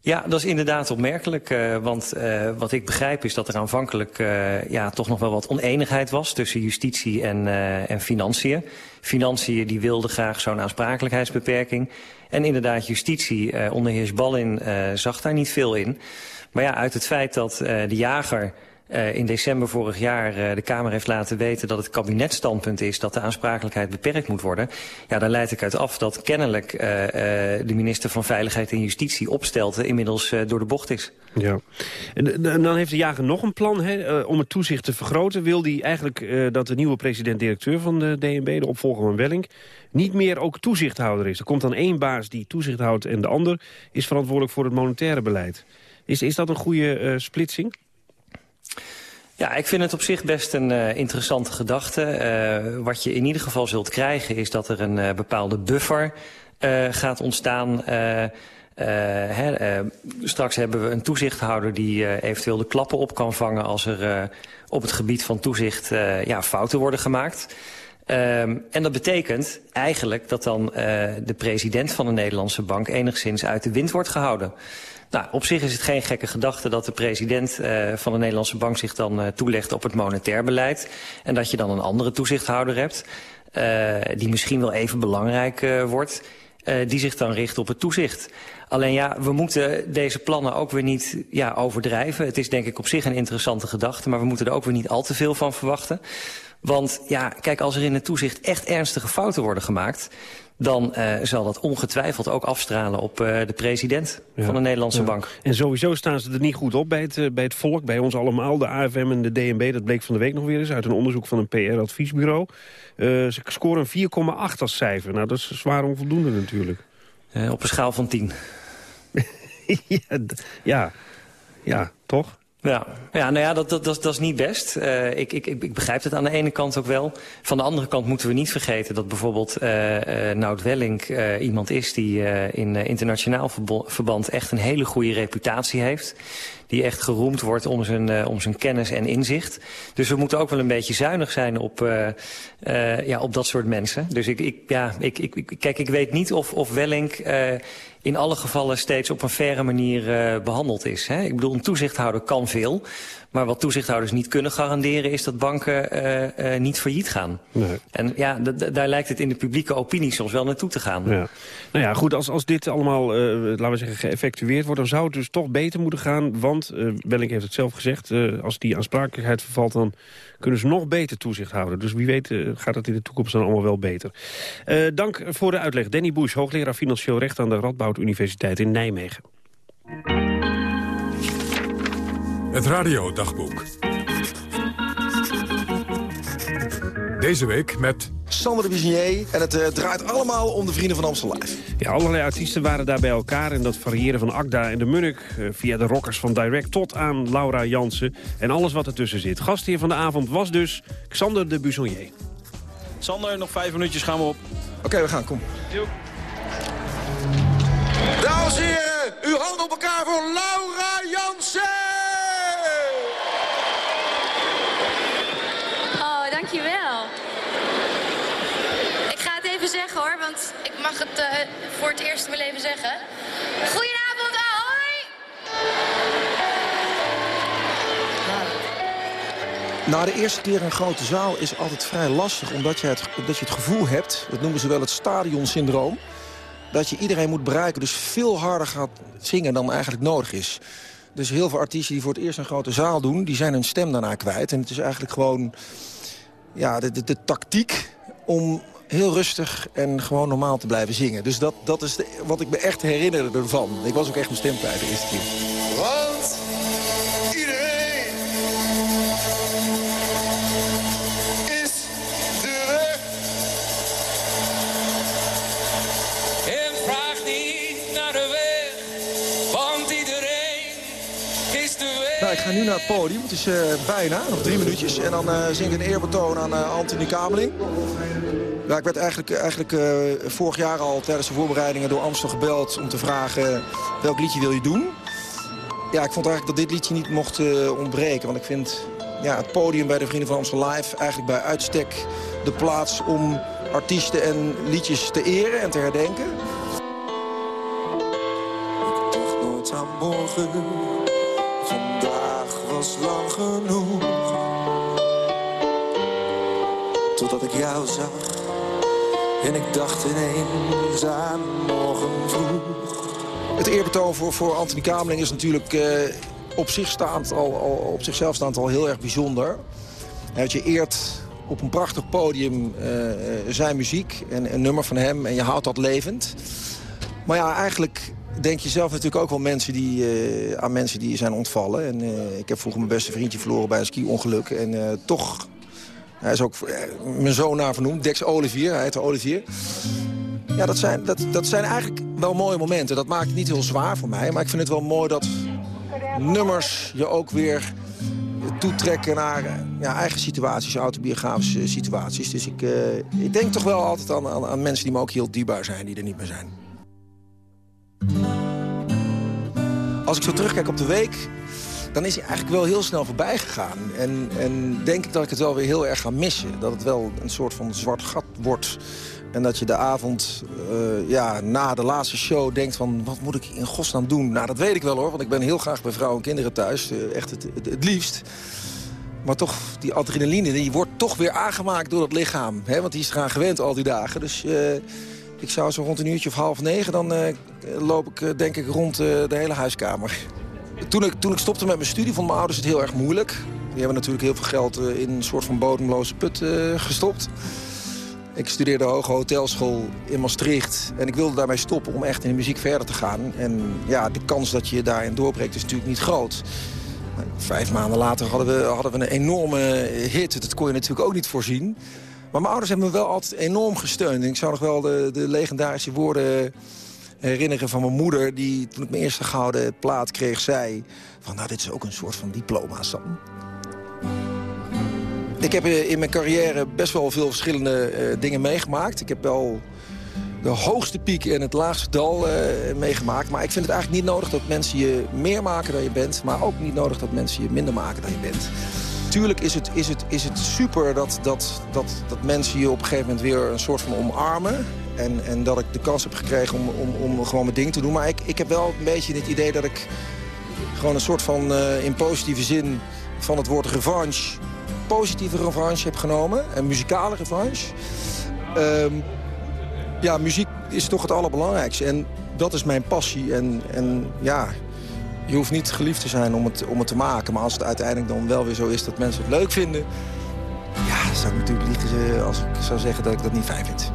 Ja, dat is inderdaad opmerkelijk. Uh, want uh, wat ik begrijp is dat er aanvankelijk uh, ja, toch nog wel wat oneenigheid was tussen justitie en, en financiën. Financiën die wilden graag zo'n aansprakelijkheidsbeperking. En inderdaad, justitie onder heer Ballin zag daar niet veel in. Maar ja, uit het feit dat de jager uh, in december vorig jaar uh, de Kamer heeft laten weten dat het kabinetstandpunt is dat de aansprakelijkheid beperkt moet worden. Ja, daar leid ik uit af dat kennelijk uh, de minister van Veiligheid en Justitie opstelte inmiddels door de bocht is. Ja. En, dan heeft de jager nog een plan om het toezicht te vergroten. Wil hij eigenlijk dat de nieuwe president-directeur van de DNB, de opvolger van Welling, niet meer ook toezichthouder is. Er komt dan één baas die toezicht houdt en de ander is verantwoordelijk voor het monetaire beleid. Is, is dat een goede splitsing? Ja, ik vind het op zich best een uh, interessante gedachte. Uh, wat je in ieder geval zult krijgen is dat er een uh, bepaalde buffer gaat ontstaan. Straks hebben we een toezichthouder die eventueel de klappen op kan vangen als er op het gebied van toezicht ja, fouten worden gemaakt. Um, en dat betekent eigenlijk dat dan de president van de Nederlandse bank enigszins uit de wind wordt gehouden. Nou, op zich is het geen gekke gedachte dat de president uh, van de Nederlandse bank zich dan uh, toelegt op het monetair beleid. En dat je dan een andere toezichthouder hebt, uh, die misschien wel even belangrijk wordt, die zich dan richt op het toezicht. Alleen ja, we moeten deze plannen ook weer niet ja, overdrijven. Het is denk ik op zich een interessante gedachte, maar we moeten er ook weer niet al te veel van verwachten. Want ja, kijk, als er in het toezicht echt ernstige fouten worden gemaakt dan uh, zal dat ongetwijfeld ook afstralen op uh, de president van de Nederlandse ja. bank. En sowieso staan ze er niet goed op bij het, uh, bij het volk, bij ons allemaal. De AFM en de DNB, dat bleek van de week nog weer eens... uit een onderzoek van een PR-adviesbureau. ze scoren 4,8 als cijfer. Nou, dat is zwaar onvoldoende natuurlijk. op een schaal van 10. ja, ja, ja, toch? Ja, ja nou ja, dat, dat, dat, dat is niet best. Uh, ik, ik, ik begrijp het aan de ene kant ook wel. Van de andere kant moeten we niet vergeten dat bijvoorbeeld uh, uh, Welling iemand is die in internationaal verband echt een hele goede reputatie heeft die echt geroemd wordt om zijn, uh, om zijn kennis en inzicht. Dus we moeten ook wel een beetje zuinig zijn op, uh, uh, ja, op dat soort mensen. Dus ik, ik, ja, ik, ik, kijk, ik weet niet of, of Wellink in alle gevallen steeds op een faire manier behandeld is. Hè? Ik bedoel, een toezichthouder kan veel. Maar wat toezichthouders niet kunnen garanderen... is dat banken uh, uh, niet failliet gaan. Nee. En ja, daar lijkt het in de publieke opinie soms wel naartoe te gaan. Ja. Nou ja, goed, als, als dit allemaal, laten we zeggen, geëffectueerd wordt... dan zou het dus toch beter moeten gaan. Want, uh, Welling heeft het zelf gezegd... als die aansprakelijkheid vervalt, dan kunnen ze nog beter toezicht houden. Dus wie weet gaat het in de toekomst dan allemaal wel beter. dank voor de uitleg. Danny Bush, hoogleraar Financieel Recht... aan de Radboud Universiteit in Nijmegen. Het radiodagboek. Deze week met... Sander de Bizinier en het uh, draait allemaal om de Vrienden van Amstel Live. Ja, allerlei artiesten waren daar bij elkaar en dat variëren van Agda en de Munnik... Uh, via de rockers van Direct tot aan Laura Jansen en alles wat ertussen zit. Gastheer van de avond was dus Xander de Busonier. Sander, nog vijf minuutjes gaan we op. Oké, okay, we gaan, kom. Jo. Dames en heren, uw handen op elkaar voor Laura Jansen! Dankjewel. Zeggen hoor, want ik mag het uh, voor het eerst in mijn leven zeggen. Goedenavond, ahoy! Na de eerste keer een grote zaal is altijd vrij lastig... omdat je het, omdat je het gevoel hebt, dat noemen ze wel het stadionsyndroom... dat je iedereen moet bereiken, dus veel harder gaat zingen dan eigenlijk nodig is. Dus heel veel artiesten die voor het eerst een grote zaal doen... die zijn hun stem daarna kwijt. En het is eigenlijk gewoon ja, de, de, de, tactiek om heel rustig en gewoon normaal te blijven zingen. Dus dat, dat is wat ik me echt herinnerde ervan. Ik was ook echt mijn stem kwijt de eerste keer. Nu naar het podium. Het is uh, bijna, nog drie minuutjes. En dan uh, zing ik een eerbetoon aan uh, Anthony Kameling. Ja, ik werd eigenlijk, eigenlijk vorig jaar al tijdens de voorbereidingen door Amstel gebeld... om te vragen welk liedje wil je doen. Ja, ik vond eigenlijk dat dit liedje niet mocht ontbreken. Want ik vind ja, het podium bij de Vrienden van Amstel Live... eigenlijk bij uitstek de plaats om artiesten en liedjes te eren en te herdenken. Ik nooit aan was lang genoeg Totdat ik jou zag En ik dacht ineens aan morgen Het eerbetoon voor, voor Anthony Kameling is natuurlijk uh, op, zich staand al, al, op zichzelf staand al heel erg bijzonder. Dat je eert op een prachtig podium uh, zijn muziek en een nummer van hem en je houdt dat levend. Maar ja, eigenlijk denk je zelf natuurlijk ook wel mensen die, uh, aan mensen die zijn ontvallen. En, uh, ik heb vroeger mijn beste vriendje verloren bij een ski-ongeluk. En uh, toch, hij is ook mijn zoon naar vernoemd, Dex Olivier. Hij heet Olivier. Ja, dat zijn, dat, dat zijn eigenlijk wel mooie momenten. Dat maakt het niet heel zwaar voor mij. Maar ik vind het wel mooi dat nummers je ook weer toetrekken naar ja, eigen situaties, autobiografische situaties. Dus ik, ik denk toch wel altijd aan, aan, aan mensen die me ook heel dierbaar zijn, die er niet meer zijn. Als ik zo terugkijk op de week, dan is hij eigenlijk wel heel snel voorbij gegaan. En, en denk ik dat ik het wel weer heel erg ga missen. Dat het wel een soort van zwart gat wordt. En dat je de avond uh, ja, na de laatste show denkt van... wat moet ik in godsnaam doen? Nou, dat weet ik wel hoor, want ik ben heel graag bij vrouwen en kinderen thuis. Uh, echt het, het, het, liefst. Maar toch, die adrenaline die wordt toch weer aangemaakt door het lichaam. Hè? Want die is eraan gewend al die dagen. Dus... Uh, ik zou zo rond een uurtje of half negen, dan uh, loop ik uh, denk ik rond uh, de hele huiskamer. Toen ik, toen ik stopte met mijn studie, vonden mijn ouders het heel erg moeilijk. Die hebben natuurlijk heel veel geld in een soort van bodemloze put gestopt. Ik studeerde hoge hotelschool in Maastricht. En ik wilde daarmee stoppen om echt in de muziek verder te gaan. En ja, de kans dat je daarin doorbreekt is natuurlijk niet groot. Vijf maanden later hadden we, hadden we een enorme hit. Dat kon je natuurlijk ook niet voorzien. Maar mijn ouders hebben me wel altijd enorm gesteund. Ik zou nog wel de, de legendarische woorden herinneren van mijn moeder... die toen ik mijn eerste gouden plaat kreeg, zei... van nou, dit is ook een soort van diploma, Sam. Ik heb in mijn carrière best wel veel verschillende uh, dingen meegemaakt. Ik heb wel de hoogste piek en het laagste dal meegemaakt. Maar ik vind het eigenlijk niet nodig dat mensen je meer maken dan je bent... maar ook niet nodig dat mensen je minder maken dan je bent. Tuurlijk is het, is het, is het super dat, dat, dat, dat mensen je op een gegeven moment weer een soort van omarmen. En, en dat ik de kans heb gekregen om, om, om gewoon mijn ding te doen. Maar ik, ik heb wel een beetje het idee dat ik gewoon een soort van uh, in positieve zin van het woord revanche... positieve revanche heb genomen. Een muzikale revanche. Um, ja, muziek is toch het allerbelangrijkste. En dat is mijn passie. En, en ja, je hoeft niet geliefd te zijn om het, om het te maken. Maar als het uiteindelijk dan wel weer zo is dat mensen het leuk vinden... ja, zou ik natuurlijk liegen als ik zou zeggen dat ik dat niet fijn vind.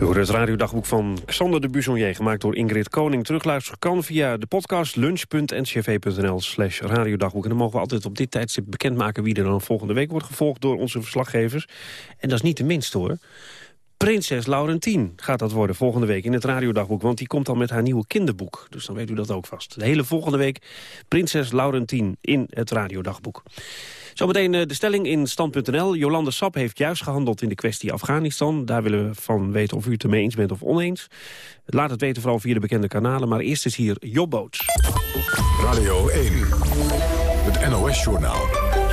U hoort het radiodagboek van Xander de Buzonier, gemaakt door Ingrid Koning. Terugluisteren kan via de podcast lunch.ncv.nl slash radiodagboek. En dan mogen we altijd op dit tijdstip bekendmaken wie er dan volgende week wordt gevolgd door onze verslaggevers. En dat is niet de minste hoor. Prinses Laurentien gaat dat worden volgende week in het radiodagboek. Want die komt al met haar nieuwe kinderboek. Dus dan weet u dat ook vast. De hele volgende week Prinses Laurentien in het radiodagboek. Zometeen eh, de stelling in stand.nl. Jolande Sap heeft juist gehandeld in de kwestie Afghanistan. Daar willen we van weten of u het ermee eens bent of oneens. Laat het weten vooral via de bekende kanalen. Maar eerst is hier Jobboot. Radio 1, het NOS-journaal.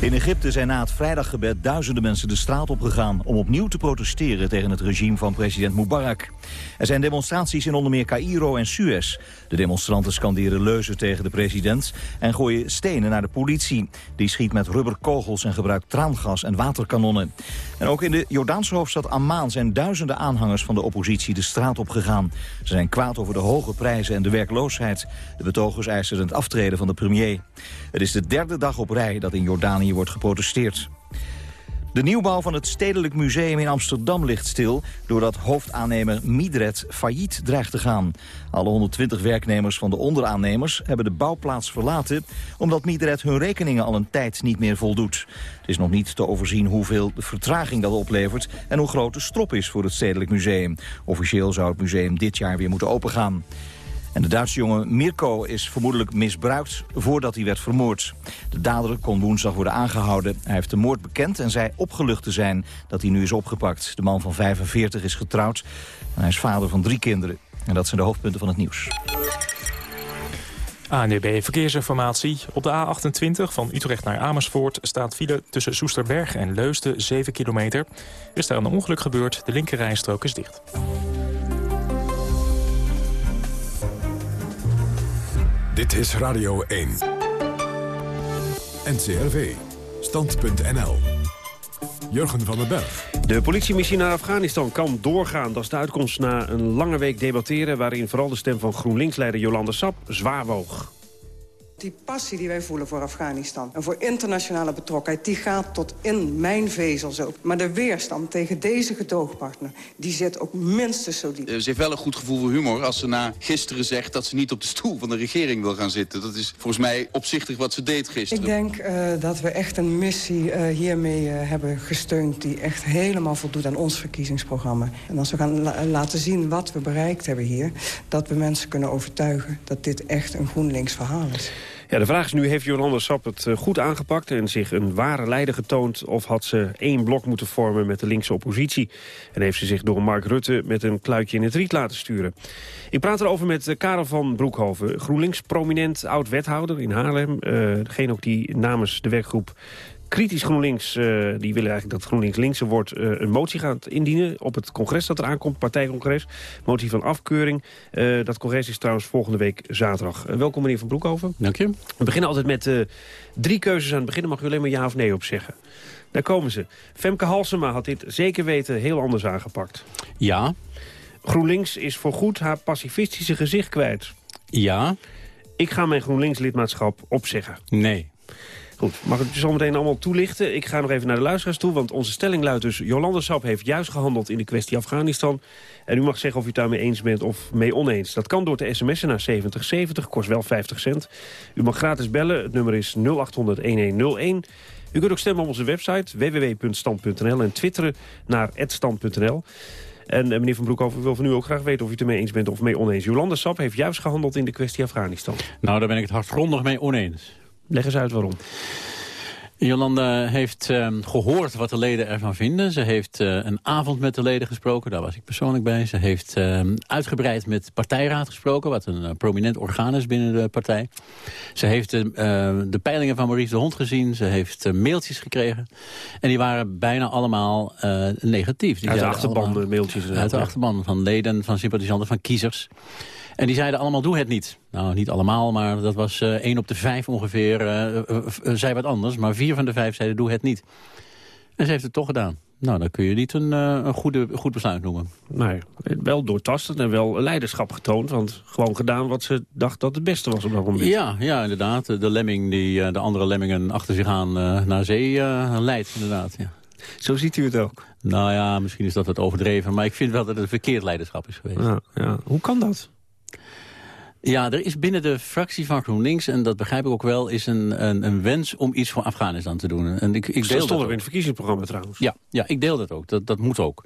In Egypte zijn na het vrijdaggebed duizenden mensen de straat opgegaan... om opnieuw te protesteren tegen het regime van president Mubarak. Er zijn demonstraties in onder meer Cairo en Suez. De demonstranten scanderen leuzen tegen de president... en gooien stenen naar de politie. Die schiet met rubberkogels en gebruikt traangas en waterkanonnen. En ook in de Jordaanse hoofdstad Amman zijn duizenden aanhangers van de oppositie de straat opgegaan. Ze zijn kwaad over de hoge prijzen en de werkloosheid. De betogers eisen het aftreden van de premier. Het is de derde dag op rij dat in Jordanië wordt geprotesteerd. De nieuwbouw van het Stedelijk Museum in Amsterdam ligt stil... doordat hoofdaannemer Midred failliet dreigt te gaan. Alle 120 werknemers van de onderaannemers hebben de bouwplaats verlaten... omdat Midred hun rekeningen al een tijd niet meer voldoet. Het is nog niet te overzien hoeveel vertraging dat oplevert... en hoe groot de strop is voor het Stedelijk Museum. Officieel zou het museum dit jaar weer moeten opengaan. En de Duitse jongen Mirko is vermoedelijk misbruikt voordat hij werd vermoord. De dader kon woensdag worden aangehouden. Hij heeft de moord bekend en zei opgelucht te zijn dat hij nu is opgepakt. De man van 45 is getrouwd en hij is vader van drie kinderen. En dat zijn de hoofdpunten van het nieuws. ANDB Verkeersinformatie. Op de A28 van Utrecht naar Amersfoort staat file tussen Soesterberg en Leusden 7 kilometer. Er is daar een ongeluk gebeurd, de linkerrijstrook is dicht. Dit is Radio 1. NCRV. Stand.nl. Jurgen van den Berg. De politiemissie naar Afghanistan kan doorgaan. Dat is de uitkomst na een lange week debatteren... waarin vooral de stem van GroenLinks-leider Jolande Sap zwaar woog. Die passie die wij voelen voor Afghanistan en voor internationale betrokkenheid... die gaat tot in mijn vezels ook. Maar de weerstand tegen deze gedoogpartner, die zit ook minstens zo diep. Ze heeft wel een goed gevoel voor humor als ze na gisteren zegt... dat ze niet op de stoel van de regering wil gaan zitten. Dat is volgens mij opzichtig wat ze deed gisteren. Ik denk uh, dat we echt een missie uh, hiermee uh, hebben gesteund... die echt helemaal voldoet aan ons verkiezingsprogramma. En als we gaan la laten zien wat we bereikt hebben hier... dat we mensen kunnen overtuigen dat dit echt een GroenLinks verhaal is. Ja, de vraag is nu, heeft Jolanda Sap het goed aangepakt... en zich een ware leider getoond... of had ze één blok moeten vormen met de linkse oppositie? En heeft ze zich door Mark Rutte met een kluitje in het riet laten sturen? Ik praat erover met Karel van Broekhoven. GroenLinks-prominent, oud-wethouder in Haarlem. Uh, degene ook die namens de werkgroep kritisch GroenLinks, uh, die willen eigenlijk dat GroenLinks linkse wordt... Uh, een motie gaat indienen op het congres dat eraan komt, partijcongres. Motie van afkeuring. Uh, dat congres is trouwens volgende week zaterdag. welkom meneer Van Broekhoven. Dank je. We beginnen altijd met drie keuzes aan het begin. mag u alleen maar ja of nee op zeggen. Daar komen ze. Femke Halsema had dit zeker weten heel anders aangepakt. Ja. GroenLinks is voorgoed haar pacifistische gezicht kwijt. Ja. Ik ga mijn GroenLinks lidmaatschap opzeggen. Nee. Goed, mag ik het zo meteen allemaal toelichten? Ik ga nog even naar de luisteraars toe, want onze stelling luidt dus... Jolande Sap heeft juist gehandeld in de kwestie Afghanistan. En u mag zeggen of u het daarmee eens bent of mee oneens. Dat kan door te sms'en naar 7070, kost wel 50 cent. U mag gratis bellen, het nummer is 0800-1101. U kunt ook stemmen op onze website www.stand.nl en twitteren naar @stand.nl. En eh, meneer Van Broekhoven wil van u ook graag weten of u het ermee eens bent of mee oneens. Jolande Sap heeft juist gehandeld in de kwestie Afghanistan. Nou, daar ben ik het hardgrondig mee oneens. Leg eens uit waarom. Jolanda heeft uh, gehoord wat de leden ervan vinden. Ze heeft uh, een avond met de leden gesproken, daar was ik persoonlijk bij. Ze heeft uh, uitgebreid met partijraad gesproken, wat een uh, prominent orgaan is binnen de partij. Ze heeft de peilingen van Maurice de Hond gezien. Ze heeft mailtjes gekregen. En die waren bijna allemaal negatief. Die uit de achterban mailtjes. Uit de achterban van leden, van sympathisanten, van kiezers. En die zeiden allemaal, doe het niet. Nou, niet allemaal, maar dat was uh, één op de vijf ongeveer. Uh, uh, zei wat anders, maar vier van de vijf zeiden, doe het niet. En ze heeft het toch gedaan. Nou, dan kun je niet een, een goede, goed besluit noemen. Nee, wel doortastend en wel leiderschap getoond. Want gewoon gedaan wat ze dacht dat het beste was op dat moment. Ja, ja inderdaad. De lemming die de andere lemmingen achter zich aan naar zee leidt, inderdaad. Ja. Zo ziet u het ook? Nou ja, misschien is dat wat overdreven. Maar ik vind wel dat het een verkeerd leiderschap is geweest. Ja, ja. Hoe kan dat? Ja, er is binnen de fractie van GroenLinks, en dat begrijp ik ook wel... is een, een, een wens om iets voor Afghanistan te doen. En ik, ik deel dat stond ook in het verkiezingsprogramma trouwens. Ja, ja, ik deel dat ook. Dat, dat moet ook.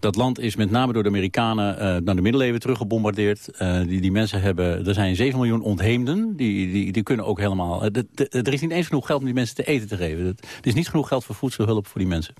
Dat land is met name door de Amerikanen uh, naar de middeleeuwen teruggebombardeerd. Uh, die, die mensen hebben... Er zijn 7 miljoen ontheemden. Die, die, die kunnen ook helemaal... Uh, de, de, er is niet eens genoeg geld om die mensen te eten te geven. Er is niet genoeg geld voor voedselhulp voor die mensen.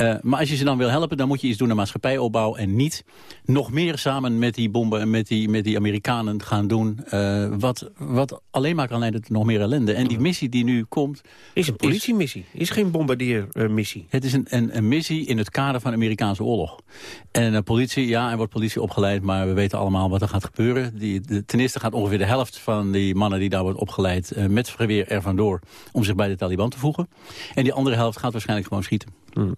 Uh, maar als je ze dan wil helpen, dan moet je iets doen aan maatschappijopbouw... en niet nog meer samen met die bomben en met die, met die Amerikanen gaan doen... Uh, wat, wat alleen maar kan leiden tot nog meer ellende. En die missie die nu komt... Is een politiemissie, is, geen bombardeermissie. Het is een, een, een, missie in het kader van de Amerikaanse oorlog. En uh, politie, ja, er wordt politie opgeleid... maar we weten allemaal wat er gaat gebeuren. Die, de, ten eerste gaat ongeveer de helft van die mannen die daar wordt opgeleid... met verweer er vandoor om zich bij de Taliban te voegen. En die andere helft gaat waarschijnlijk gewoon schieten. Hmm.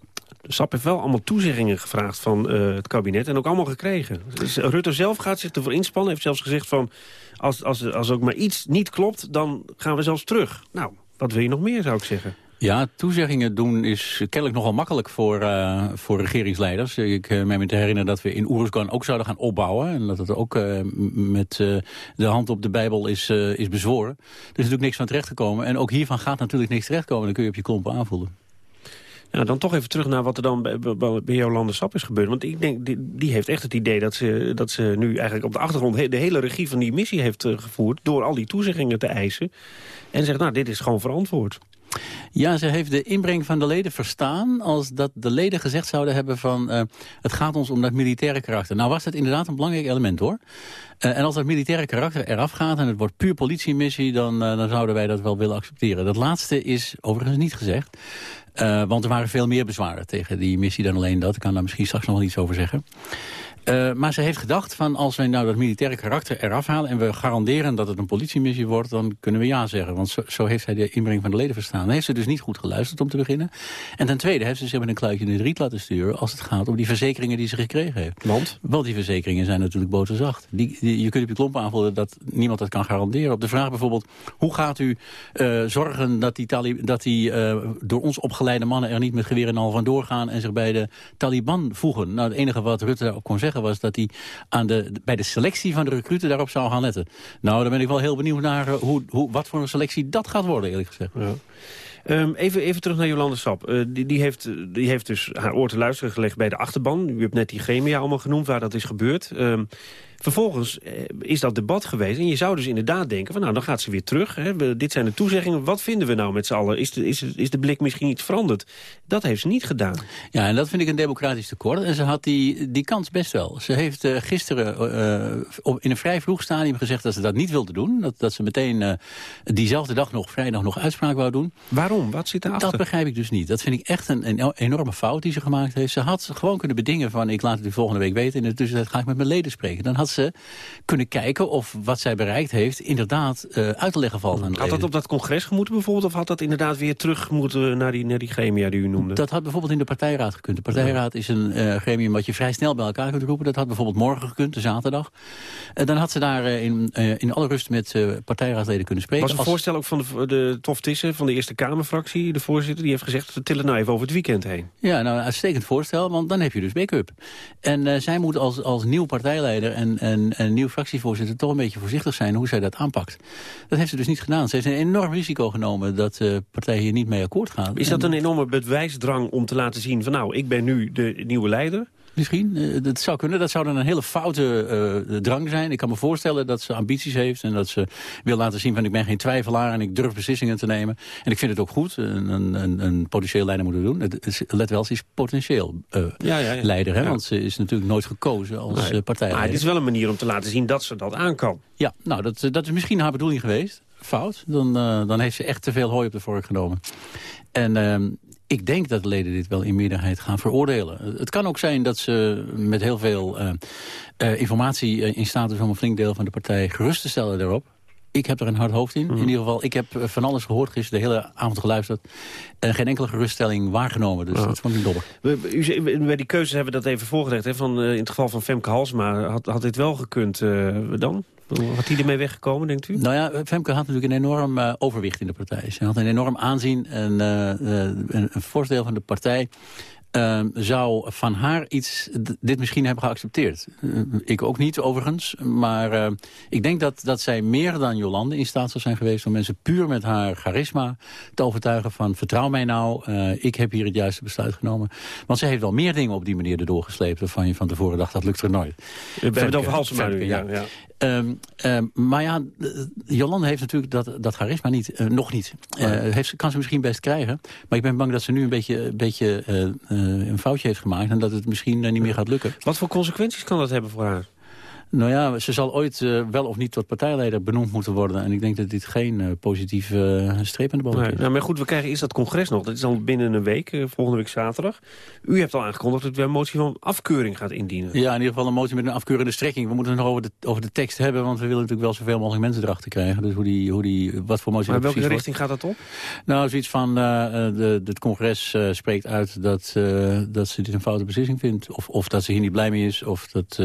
SAP heeft wel allemaal toezeggingen gevraagd van uh, het kabinet en ook allemaal gekregen. Dus Rutte zelf gaat zich ervoor inspannen, heeft zelfs gezegd van... Als, als, als ook maar iets niet klopt, dan gaan we zelfs terug. Nou, wat wil je nog meer, zou ik zeggen? Ja, toezeggingen doen is kennelijk nogal makkelijk voor, uh, voor regeringsleiders. Ik uh, meen me te herinneren dat we in Oeruzgan ook zouden gaan opbouwen. En dat het ook met de hand op de Bijbel is, is bezworen. Er is natuurlijk niks van terechtgekomen. En ook hiervan gaat natuurlijk niks terechtkomen. Dan kun je op je klompen aanvoelen. Ja, dan toch even terug naar wat er dan bij, bij, Jolande is gebeurd. Want ik denk, die, die, heeft echt het idee dat ze, dat ze nu eigenlijk op de achtergrond... de hele regie van die missie heeft uh, gevoerd... door al die toezeggingen te eisen. En zegt, nou, dit is gewoon verantwoord. Ja, ze heeft de inbreng van de leden verstaan... als dat de leden gezegd zouden hebben van... Uh, het gaat ons om dat militaire karakter. Nou was dat inderdaad een belangrijk element, hoor. Uh, en als dat militaire karakter eraf gaat en het wordt puur politiemissie... Dan, dan zouden wij dat wel willen accepteren. Dat laatste is overigens niet gezegd. Uh, want er waren veel meer bezwaren tegen die missie dan alleen dat. Ik kan daar misschien straks nog wel iets over zeggen. Uh, maar ze heeft gedacht van als wij nou dat militaire karakter eraf halen... en we garanderen dat het een politiemissie wordt, dan kunnen we ja zeggen. Want zo, zo heeft zij de inbreng van de leden verstaan. Dan heeft ze dus niet goed geluisterd om te beginnen. En ten tweede heeft ze zich met een kluitje in het riet laten sturen... als het gaat om die verzekeringen die ze gekregen heeft. Want? Want die verzekeringen zijn natuurlijk boterzacht. Die, die, je kunt op je klomp aanvoelen dat niemand dat kan garanderen. Op de vraag bijvoorbeeld, hoe gaat u uh, zorgen dat die, dat die uh, door ons opgeleide mannen... er niet met geweer en al van doorgaan en zich bij de Taliban voegen? Nou, het enige wat Rutte daarop kon zeggen was dat hij aan de, bij de selectie van de recruten daarop zou gaan letten. Nou, dan ben ik wel heel benieuwd naar hoe, hoe, wat voor een selectie dat gaat worden, eerlijk gezegd. Ja. Um, even, even terug naar Jolande Sap. Uh, die, die, heeft, die heeft dus haar oor te luisteren gelegd bij de achterban. U hebt net die Chemia allemaal genoemd waar dat is gebeurd. Um, Vervolgens eh, is dat debat geweest. En je zou dus inderdaad denken, van, nou, dan gaat ze weer terug. Hè. We, dit zijn de toezeggingen. Wat vinden we nou met z'n allen? Is de, is, is de blik misschien iets veranderd? Dat heeft ze niet gedaan. Ja, en dat vind ik een democratisch tekort. En ze had die, die kans best wel. Ze heeft uh, gisteren uh, op, in een vrij vroeg stadium gezegd dat ze dat niet wilde doen. Dat, dat ze meteen uh, diezelfde dag nog, vrijdag nog uitspraak wou doen. Waarom? Wat zit erachter? Dat begrijp ik dus niet. Dat vind ik echt een, een enorme fout die ze gemaakt heeft. Ze had gewoon kunnen bedingen van ik laat het u volgende week weten. In de tussentijd ga ik met mijn leden spreken. Dan had had kunnen kijken of wat zij bereikt heeft... inderdaad uh, uit te leggen valt aan de Had dat op dat congres gemoeten bijvoorbeeld? Of had dat inderdaad weer terug moeten naar die, naar die gremia die u noemde? Dat had bijvoorbeeld in de partijraad gekund. De partijraad is een uh, gremium wat je vrij snel bij elkaar kunt roepen. Dat had bijvoorbeeld morgen gekund, de zaterdag. En dan had ze daar in, in alle rust met partijraadleden kunnen spreken. Was een voorstel ook van de, de Tof Tissen van de Eerste Kamerfractie, de voorzitter... die heeft gezegd, we tillen nou even over het weekend heen. Ja, nou, een uitstekend voorstel, want dan heb je dus backup. En uh, zij moet als, als nieuw partijleider en, en, en nieuw fractievoorzitter... toch een beetje voorzichtig zijn hoe zij dat aanpakt. Dat heeft ze dus niet gedaan. Ze heeft een enorm risico genomen dat de partij hier niet mee akkoord gaat. Is dat een enorme bewijsdrang om te laten zien van... nou, ik ben nu de nieuwe leider... Misschien, uh, dat zou kunnen. Dat zou dan een hele foute uh, drang zijn. Ik kan me voorstellen dat ze ambities heeft en dat ze wil laten zien van ik ben geen twijfelaar en ik durf beslissingen te nemen. En ik vind het ook goed, een, een, een potentieel leider moeten doen. Het, let wel, ze is potentieel uh, ja, ja, ja. leider, hè? want ze is natuurlijk nooit gekozen als nee. partijleider. Maar het is wel een manier om te laten zien dat ze dat aan kan. Ja, nou dat, dat is misschien haar bedoeling geweest. Fout, dan, dan heeft ze echt te veel hooi op de vork genomen. En ehm, ik denk dat de leden dit wel in meerderheid gaan veroordelen. Het kan ook zijn dat ze met heel veel uh, uh, informatie in staat is om een flink deel van de partij gerust te stellen daarop. Ik heb er een hard hoofd in. Mm. In ieder geval, ik heb van alles gehoord gisteren, de hele avond geluisterd. En geen enkele geruststelling waargenomen. Dus ja. dat is gewoon niet dobber. Bij die keuzes hebben we dat even voorgelegd. Hè? Van, uh, in het geval van Femke Halsma, had, had dit wel gekund dan? Had hij ermee weggekomen, denkt u? Nou ja, Femke had natuurlijk een enorm uh, overwicht in de partij. Ze had een enorm aanzien en uh, een, een van de partij uh, zou van haar iets, dit misschien hebben geaccepteerd. Uh, ik ook niet, overigens. Maar uh, ik denk dat, dat zij meer dan Jolande in staat zou zijn geweest... om mensen puur met haar charisma te overtuigen van... vertrouw mij nou, ik heb hier het juiste besluit genomen. Want zij heeft wel meer dingen op die manier erdoor gesleept... waarvan je van tevoren dacht, dat lukt er nooit. We hebben het over Halsema nu, ja. ja. Um, um, maar ja, Jolande heeft natuurlijk dat, dat charisma niet, uh, nog niet. Uh, heeft, kan ze misschien best krijgen. Maar ik ben bang dat ze nu een beetje, een, beetje uh, een foutje heeft gemaakt... en dat het misschien niet meer gaat lukken. Wat voor consequenties kan dat hebben voor haar? Nou ja, ze zal ooit uh, wel of niet tot partijleider benoemd moeten worden. En ik denk dat dit geen uh, positieve uh, streep in de boven nee, is. Nou, maar goed, we krijgen eerst dat congres nog. Dat is al binnen een week, volgende week zaterdag. U hebt al aangekondigd dat u een motie van afkeuring gaat indienen. Ja, in ieder geval een motie met een afkeurende strekking. We moeten het nog over de, over de tekst hebben, want we willen natuurlijk wel zoveel mogelijk mensen erachter krijgen. Dus hoe die, hoe die, wat voor motie Maar welke richting wordt. gaat dat op? Nou, zoiets van, de, het congres spreekt uit dat, dat ze dit een foute beslissing vindt. Of, of dat ze hier niet blij mee is, of dat,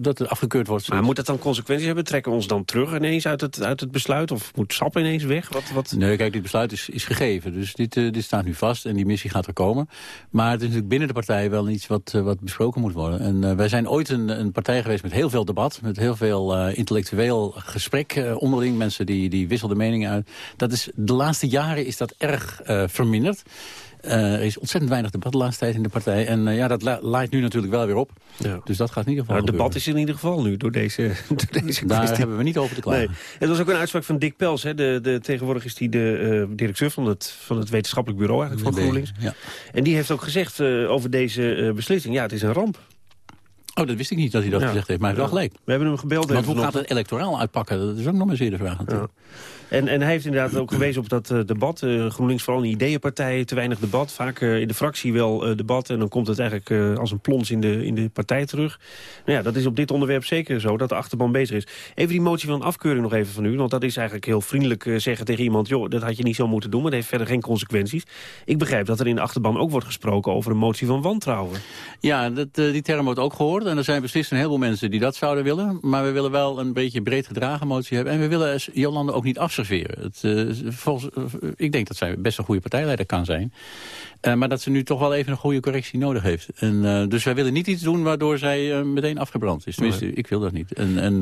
dat het afgekeurd wordt. Maar moet dat dan consequenties hebben? Trekken we ons dan terug ineens uit het, uit het besluit? Of moet SAP ineens weg? Wat, wat... Nee, kijk, dit besluit is, is gegeven. Dus dit, uh, dit staat nu vast en die missie gaat er komen. Maar het is natuurlijk binnen de partij wel iets wat, uh, wat besproken moet worden. En uh, wij zijn ooit een, een partij geweest met heel veel debat. Met heel veel intellectueel gesprek onderling. Mensen die, die wisselden meningen uit. Dat is, de laatste jaren is dat erg verminderd. Uh, er is ontzettend weinig debat de laatste tijd in de partij. En uh, ja, dat la laait nu natuurlijk wel weer op. Ja. Dus dat gaat in ieder geval Het debat is in ieder geval nu door deze, door deze Daar kwestie. hebben we niet over te klagen. Nee. Het was ook een uitspraak van Dick Pels. Hè. De, de, tegenwoordig is hij de uh, directeur van het, van het wetenschappelijk bureau eigenlijk van GroenLinks. Ja. En die heeft ook gezegd over deze beslissing, ja, het is een ramp. Oh, dat wist ik niet dat hij dat ja. gezegd heeft, maar hij heeft wel gelijk. We hebben hem gebeld. Want hoe gaat het electoraal uitpakken? Dat is ook nog maar zeer de vraag natuurlijk. Ja. En, en hij heeft inderdaad ook gewezen op dat uh, debat. Uh, GroenLinks vooral een ideeënpartij, te weinig debat. Vaak uh, in de fractie wel debat en dan komt het eigenlijk als een plons in de, in de partij terug. Nou ja, dat is op dit onderwerp zeker zo, dat de achterban bezig is. Even die motie van afkeuring nog even van u, want dat is eigenlijk heel vriendelijk zeggen tegen iemand... joh, dat had je niet zo moeten doen, maar dat heeft verder geen consequenties. Ik begrijp dat er in de achterban ook wordt gesproken over een motie van wantrouwen. Ja, dat, die term wordt ook gehoord en er zijn beslist een heleboel mensen die dat zouden willen. Maar we willen wel een beetje breed gedragen motie hebben. En we willen Jolande ook niet Het, uh, volgens, uh, ik denk dat zij best een goede partijleider kan zijn. Uh, maar dat ze nu toch wel even een goede correctie nodig heeft. En, dus wij willen niet iets doen waardoor zij meteen afgebrand is. Tenminste, nee. ik wil dat niet. En, en,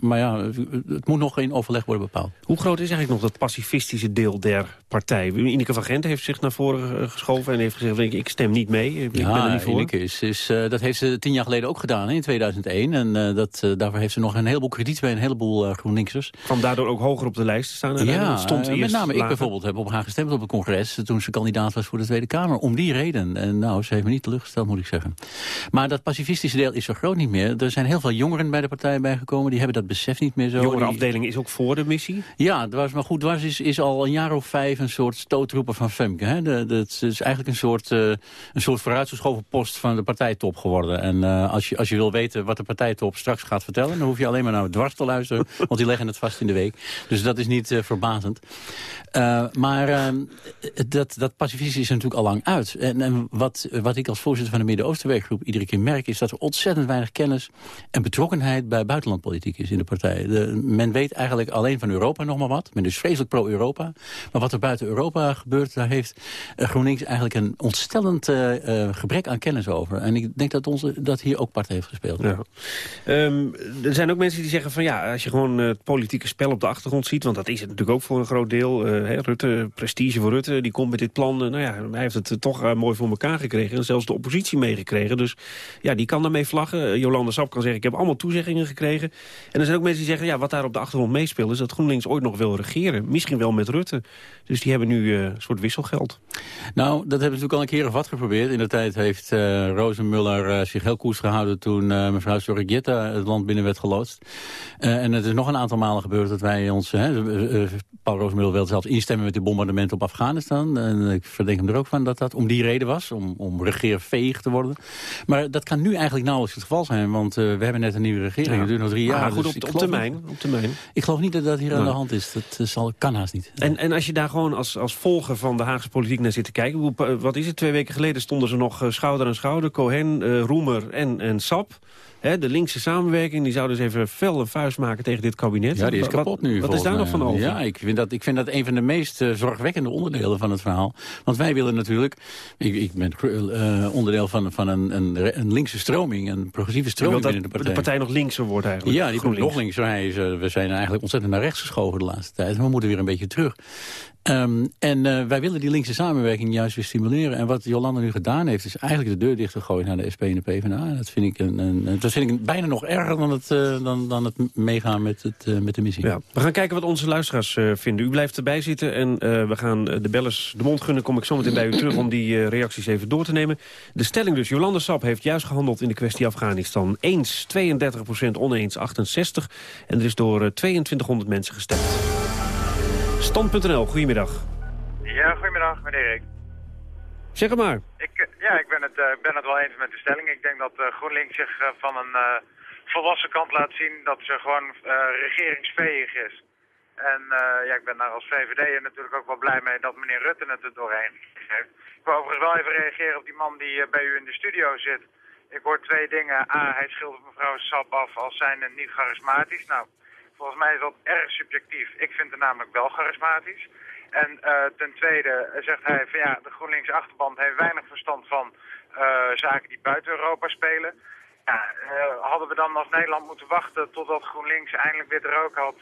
maar ja, het moet nog in overleg worden bepaald. Hoe groot is eigenlijk nog dat pacifistische deel der partij? Ineke van Gent heeft zich naar voren geschoven en heeft gezegd... ik stem niet mee, ik ja, ben er niet voor. Ineke is, is, dat heeft ze tien jaar geleden ook gedaan, hè, in 2001. En dat, daarvoor heeft ze nog een heleboel krediet bij een heleboel GroenLinksers. Kwam daardoor ook hoger op de lijst staan? Ja, stond met name ik bijvoorbeeld heb op haar gestemd op het congres... toen ze kandidaat was voor de Tweede Kamer. Om die reden. En nou, ze heeft me niet teleurgesteld, moet ik zeggen. Maar dat pacifistische deel is zo groot niet meer. Er zijn heel veel jongeren bij de partij bijgekomen. Die hebben dat besef niet meer zo. De jongerenafdeling is ook voor de missie? Ja, dwars, maar goed, dwars is, is al een jaar of vijf een soort stootroeper van Femke. Hè? Het is eigenlijk een soort, uh, een soort vooruitgeschoven post van de partijtop geworden. En uh, als, je, als je wil weten wat de partijtop straks gaat vertellen... dan hoef je alleen maar naar dwars te luisteren, want die leggen het vast in de week. Dus dat is niet uh, verbazend. Uh, maar uh, dat, dat pacifisme is natuurlijk al lang uit. En, en wat, wat ik als voorzitter van de Midden-Oostenwerkgroep iedere keer merk... is dat er ontzettend weinig kennis en betrokkenheid bij buitenlandpolitiek is in de partij. De, men weet eigenlijk alleen van Europa nog maar wat. Men is vreselijk pro-Europa. Maar wat er buiten Europa gebeurt, daar heeft GroenLinks eigenlijk een ontstellend gebrek aan kennis over. En ik denk dat onze, dat hier ook part heeft gespeeld. Ja. Um, er zijn ook mensen die zeggen van ja, als je gewoon het politieke spel op de achtergrond ziet... want dat is het natuurlijk ook voor een groot deel. Uh, Rutte, prestige voor Rutte, die komt met dit plan. Uh, nou ja, hij heeft het toch uh, mooi voor elkaar gekregen. En zelfs de oppositie meegekregen. Dus ja, die kan daarmee vlaggen. Jolanda Sap kan zeggen, ik heb allemaal toezeggingen gekregen. En er zijn ook mensen die zeggen, ja, wat daar op de achtergrond meespeelt... is dat GroenLinks ooit nog wil regeren. Misschien wel met Rutte. Dus die hebben nu een soort wisselgeld. Nou, dat hebben we natuurlijk al een keer of wat geprobeerd. In de tijd heeft Rozenmuller zich heel koers gehouden... toen mevrouw Sorigetta het land binnen werd geloodst. en het is nog een aantal malen gebeurd dat wij ons... Paul Rozenmuller wilde zelfs instemmen met de bombardement op Afghanistan. En ik verdenk hem er ook van dat dat om die reden was. Om, om regeerveeg te worden. Maar dat kan nu eigenlijk nauwelijks het geval zijn. Want uh, we hebben net een nieuwe regering. Ja. Het duurt nog drie jaar. Maar goed, dus op, op, termijn, niet, op termijn. Ik geloof niet dat dat hier aan de hand is. Dat uh, zal, kan haast niet. En, en als je daar gewoon als, als volger van de Haagse politiek naar zit te kijken. Hoe, wat is het? Twee weken geleden stonden ze nog schouder aan schouder. Cohen, Roemer en, en Sap de linkse samenwerking die zou dus even fel een vuist maken tegen dit kabinet. Ja, die is kapot nu. Wat is daar nog van over? Ja, ik vind, dat, ik vind dat een van de meest uh, zorgwekkende onderdelen van het verhaal. Want wij willen natuurlijk... Ik, ik ben uh, onderdeel van, van een, een, een, linkse stroming, een progressieve stroming binnen de partij. de partij nog linkser wordt eigenlijk? Ja, die wordt nog linkser. Uh, we zijn eigenlijk ontzettend naar rechts geschoven de laatste tijd. We moeten weer een beetje terug. Um, en uh, wij willen die linkse samenwerking juist weer stimuleren. En wat Jolanda nu gedaan heeft, is eigenlijk de deur dicht gegooid naar de SP en de PvdA. Dat vind ik, een, een, dat vind ik bijna nog erger dan het, uh, dan, dan het meegaan met, het, uh, met de missie. Ja. We gaan kijken wat onze luisteraars vinden. U blijft erbij zitten en we gaan de bellers de mond gunnen. Kom ik zo meteen bij u terug om die reacties even door te nemen. De stelling dus, Jolanda Sap heeft juist gehandeld in de kwestie Afghanistan. Eens 32% oneens 68. En er is door 2200 mensen gestemd. Stand.nl, goedemiddag. Ja, goedemiddag, meneer Erik. Zeg het maar. Ik, eh, ja, ik ben het, uh, ben het wel eens met de stelling. Ik denk dat uh, GroenLinks zich van een volwassen kant laat zien dat ze gewoon regeringsveeg is. En ja, ik ben daar als VVD natuurlijk ook wel blij mee dat meneer Rutte het er doorheen heeft. Ik wil overigens wel even reageren op die man die bij u in de studio zit. Ik hoor twee dingen. A, hij schildert mevrouw Sap af als zijnde niet charismatisch. Nou, Volgens mij is dat erg subjectief. Ik vind het namelijk wel charismatisch. En uh, ten tweede zegt hij van ja, de GroenLinks achterband heeft weinig verstand van uh, zaken die buiten Europa spelen. Ja, hadden we dan als Nederland moeten wachten totdat GroenLinks eindelijk weer er ook had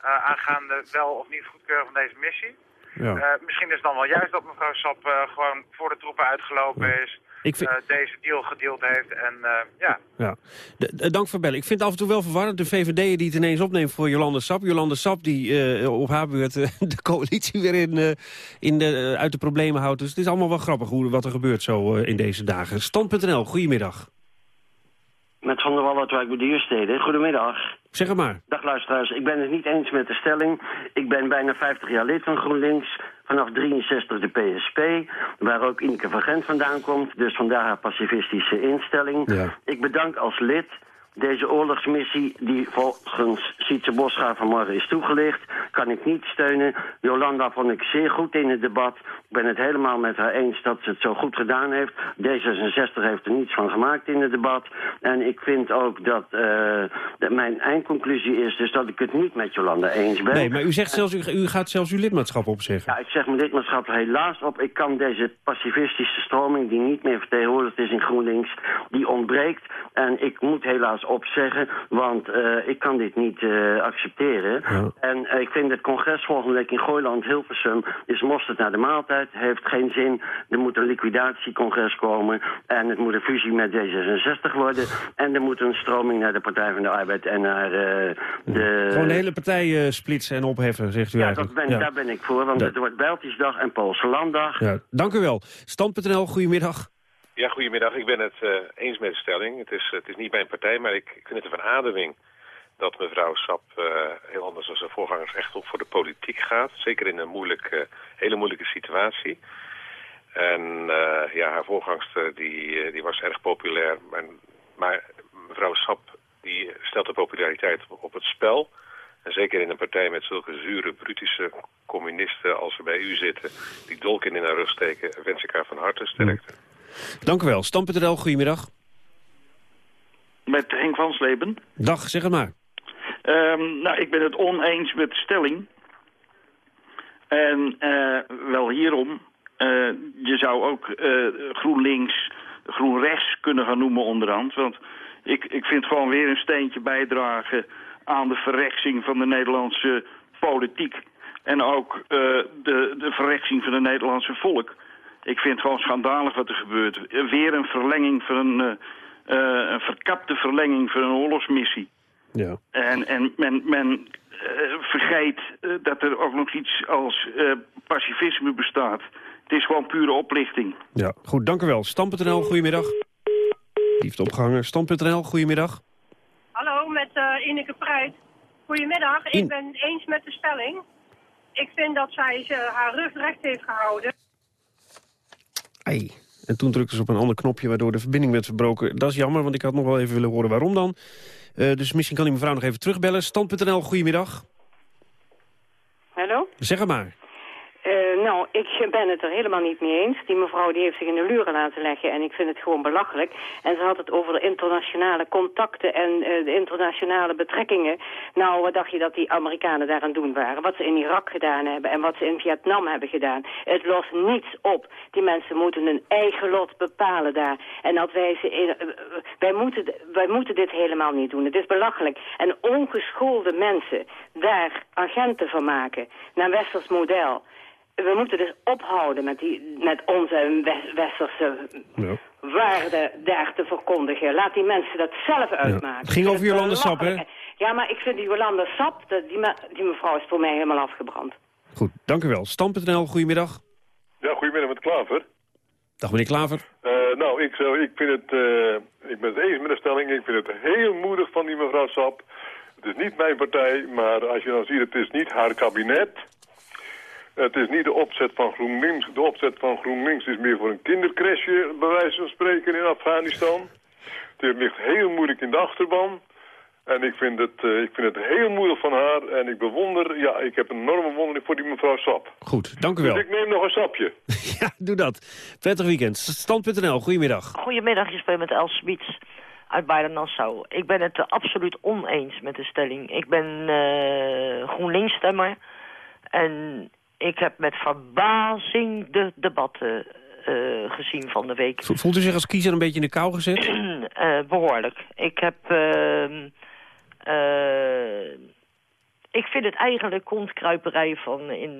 aangaande wel of niet goedkeuren van deze missie? Ja. misschien is het dan wel juist dat mevrouw Sap gewoon voor de troepen uitgelopen is. Ik vind... uh, deze deal gedeeld heeft. En uh, ja. ja. De, dank voor bellen. Ik vind het af en toe wel verwarrend. De VVD die het ineens opneemt voor Jolande Sap. Jolande Sap die uh, op haar beurt de coalitie weer in, in de, uit de problemen houdt. Dus het is allemaal wel grappig hoe, wat er gebeurt zo in deze dagen. Stand.nl, goedemiddag. Met Van der Wal uit Wijk. Goedemiddag. Zeg het maar. Dag luisteraars, ik ben het niet eens met de stelling. Ik ben bijna 50 jaar lid van GroenLinks. Vanaf 63 de PSP, waar ook Ineke van Gent vandaan komt. Dus vandaar haar pacifistische instelling. Ja. Ik bedank als lid deze oorlogsmissie, die volgens Sietse Boscha vanmorgen is toegelicht, kan ik niet steunen. Jolanda vond ik zeer goed in het debat. Ik ben het helemaal met haar eens dat ze het zo goed gedaan heeft. D66 heeft er niets van gemaakt in het debat. En ik vind ook dat, uh, dat mijn eindconclusie is dus dat ik het niet met Jolanda eens ben. Nee, maar u, zegt zelfs, u, u gaat zelfs uw lidmaatschap opzeggen. Ja, ik zeg mijn lidmaatschap helaas op. Ik kan deze pacifistische stroming, die niet meer vertegenwoordigd is in GroenLinks, die ontbreekt. En ik moet helaas opzeggen, want uh, ik kan dit niet uh, accepteren. Ja. En uh, ik vind het congres volgende week in Gooiland, Hilversum, is mosterd naar de maaltijd. Heeft geen zin. Er moet een liquidatiecongres komen en het moet een fusie met D66 worden. En er moet een stroming naar de Partij van de Arbeid en naar de... Gewoon de hele partij splitsen en opheffen, zegt u ja, eigenlijk. Dat ben, ja, daar ben ik voor, want het wordt Beltisdag en Poolse Landdag. Ja, dank u wel. Stand.nl, goedemiddag. Ja, goedemiddag. Ik ben het uh, eens met de stelling. Het is, het is niet mijn partij, maar ik, vind het een verademing dat mevrouw Sap uh, heel anders dan zijn voorgangers echt op voor de politiek gaat. Zeker in een moeilijke, hele moeilijke situatie. En ja, haar voorgangster die, die was erg populair. Maar maar mevrouw Sap die stelt de populariteit op het spel. En zeker in een partij met zulke zure, brutische communisten als ze bij u zitten... die dolken in haar rug steken, wens ik haar van harte sterkte. Dank u wel. Stam.nl, goedemiddag. Met Henk van Sleben. Dag, zeg het maar. Ehm, nou, ik ben het oneens met de stelling. En eh, wel hierom. Eh, je zou ook eh, GroenLinks, GroenRechts kunnen gaan noemen onderhand. Want ik, ik vind gewoon weer een steentje bijdragen aan de verrechtsing van de Nederlandse politiek. En ook de, de verrechtsing van het Nederlandse volk. Ik vind het gewoon schandalig wat er gebeurt. Weer een verlenging van een, een verkapte verlenging van een oorlogsmissie. Ja. En, en men, men uh, vergeet uh, dat er ook nog iets als uh, pacifisme bestaat. Het is gewoon pure oplichting. Ja, goed, dank u wel. Stam.nl, goedemiddag. Heeft opgehangen. Stam.nl, goedemiddag. Hallo, met Ineke Pruit. Goedemiddag, In... ik ben eens met de stelling. Ik vind dat zij haar rug recht heeft gehouden. Ai. En toen drukte ze op een ander knopje waardoor de verbinding werd verbroken. Dat is jammer, want ik had nog wel even willen horen waarom dan. Uh, dus misschien kan die mevrouw nog even terugbellen. Stand.nl, goedemiddag. Hallo? Zeg het maar. Uh, nou, ik ben het er helemaal niet mee eens. Die mevrouw die heeft zich in de luren laten leggen en ik vind het gewoon belachelijk. En ze had het over de internationale contacten en uh, de internationale betrekkingen. Nou, wat dacht je dat die Amerikanen daar aan doen waren? Wat ze in Irak gedaan hebben en wat ze in Vietnam hebben gedaan. Het lost niets op. Die mensen moeten hun eigen lot bepalen daar. En dat wij ze... In, uh, wij, moeten, wij moeten dit helemaal niet doen. Het is belachelijk. En ongeschoolde mensen daar agenten van maken, naar westers model we moeten dus ophouden met, die, met onze westerse ja. waarden daar te verkondigen. Laat die mensen dat zelf uitmaken. Ja. Het ging over Jolande Sap, hè? Ja, maar ik vind die Jolande Sap, die, me, die mevrouw is voor mij helemaal afgebrand. Goed, dank u wel. Stam.nl, goedemiddag. Ja, goedemiddag met Klaver. Dag meneer Klaver. Uh, nou, ik, zou, ik, vind het, uh, ik ben het eens met de stelling. Ik vind het heel moedig van die mevrouw Sap. Het is niet mijn partij, maar als je dan ziet, het is niet haar kabinet... Het is niet de opzet van GroenLinks. De opzet van GroenLinks is meer voor een kindercrashje, bij wijze van spreken, in Afghanistan. Het ligt heel moeilijk in de achterban. En ik vind, het, uh, ik vind het heel moeilijk van haar. En ik bewonder, ja, ik heb een enorme bewondering voor die mevrouw Sap. Goed, dank u wel. Dus ik neem nog een sapje. ja, doe dat. Prettig weekend. Stand.nl, goedemiddag. Goedemiddag, je spreekt met Els Smiets uit Baarden-Nassau. Ik ben het uh, absoluut oneens met de stelling. Ik ben uh, GroenLinks-stemmer. En ik heb met verbazing de debatten uh, gezien van de week. Voelt u zich als kiezer een beetje in de kou gezet? uh, behoorlijk. Ik heb... Uh, ik vind het eigenlijk kontkruiperij van in,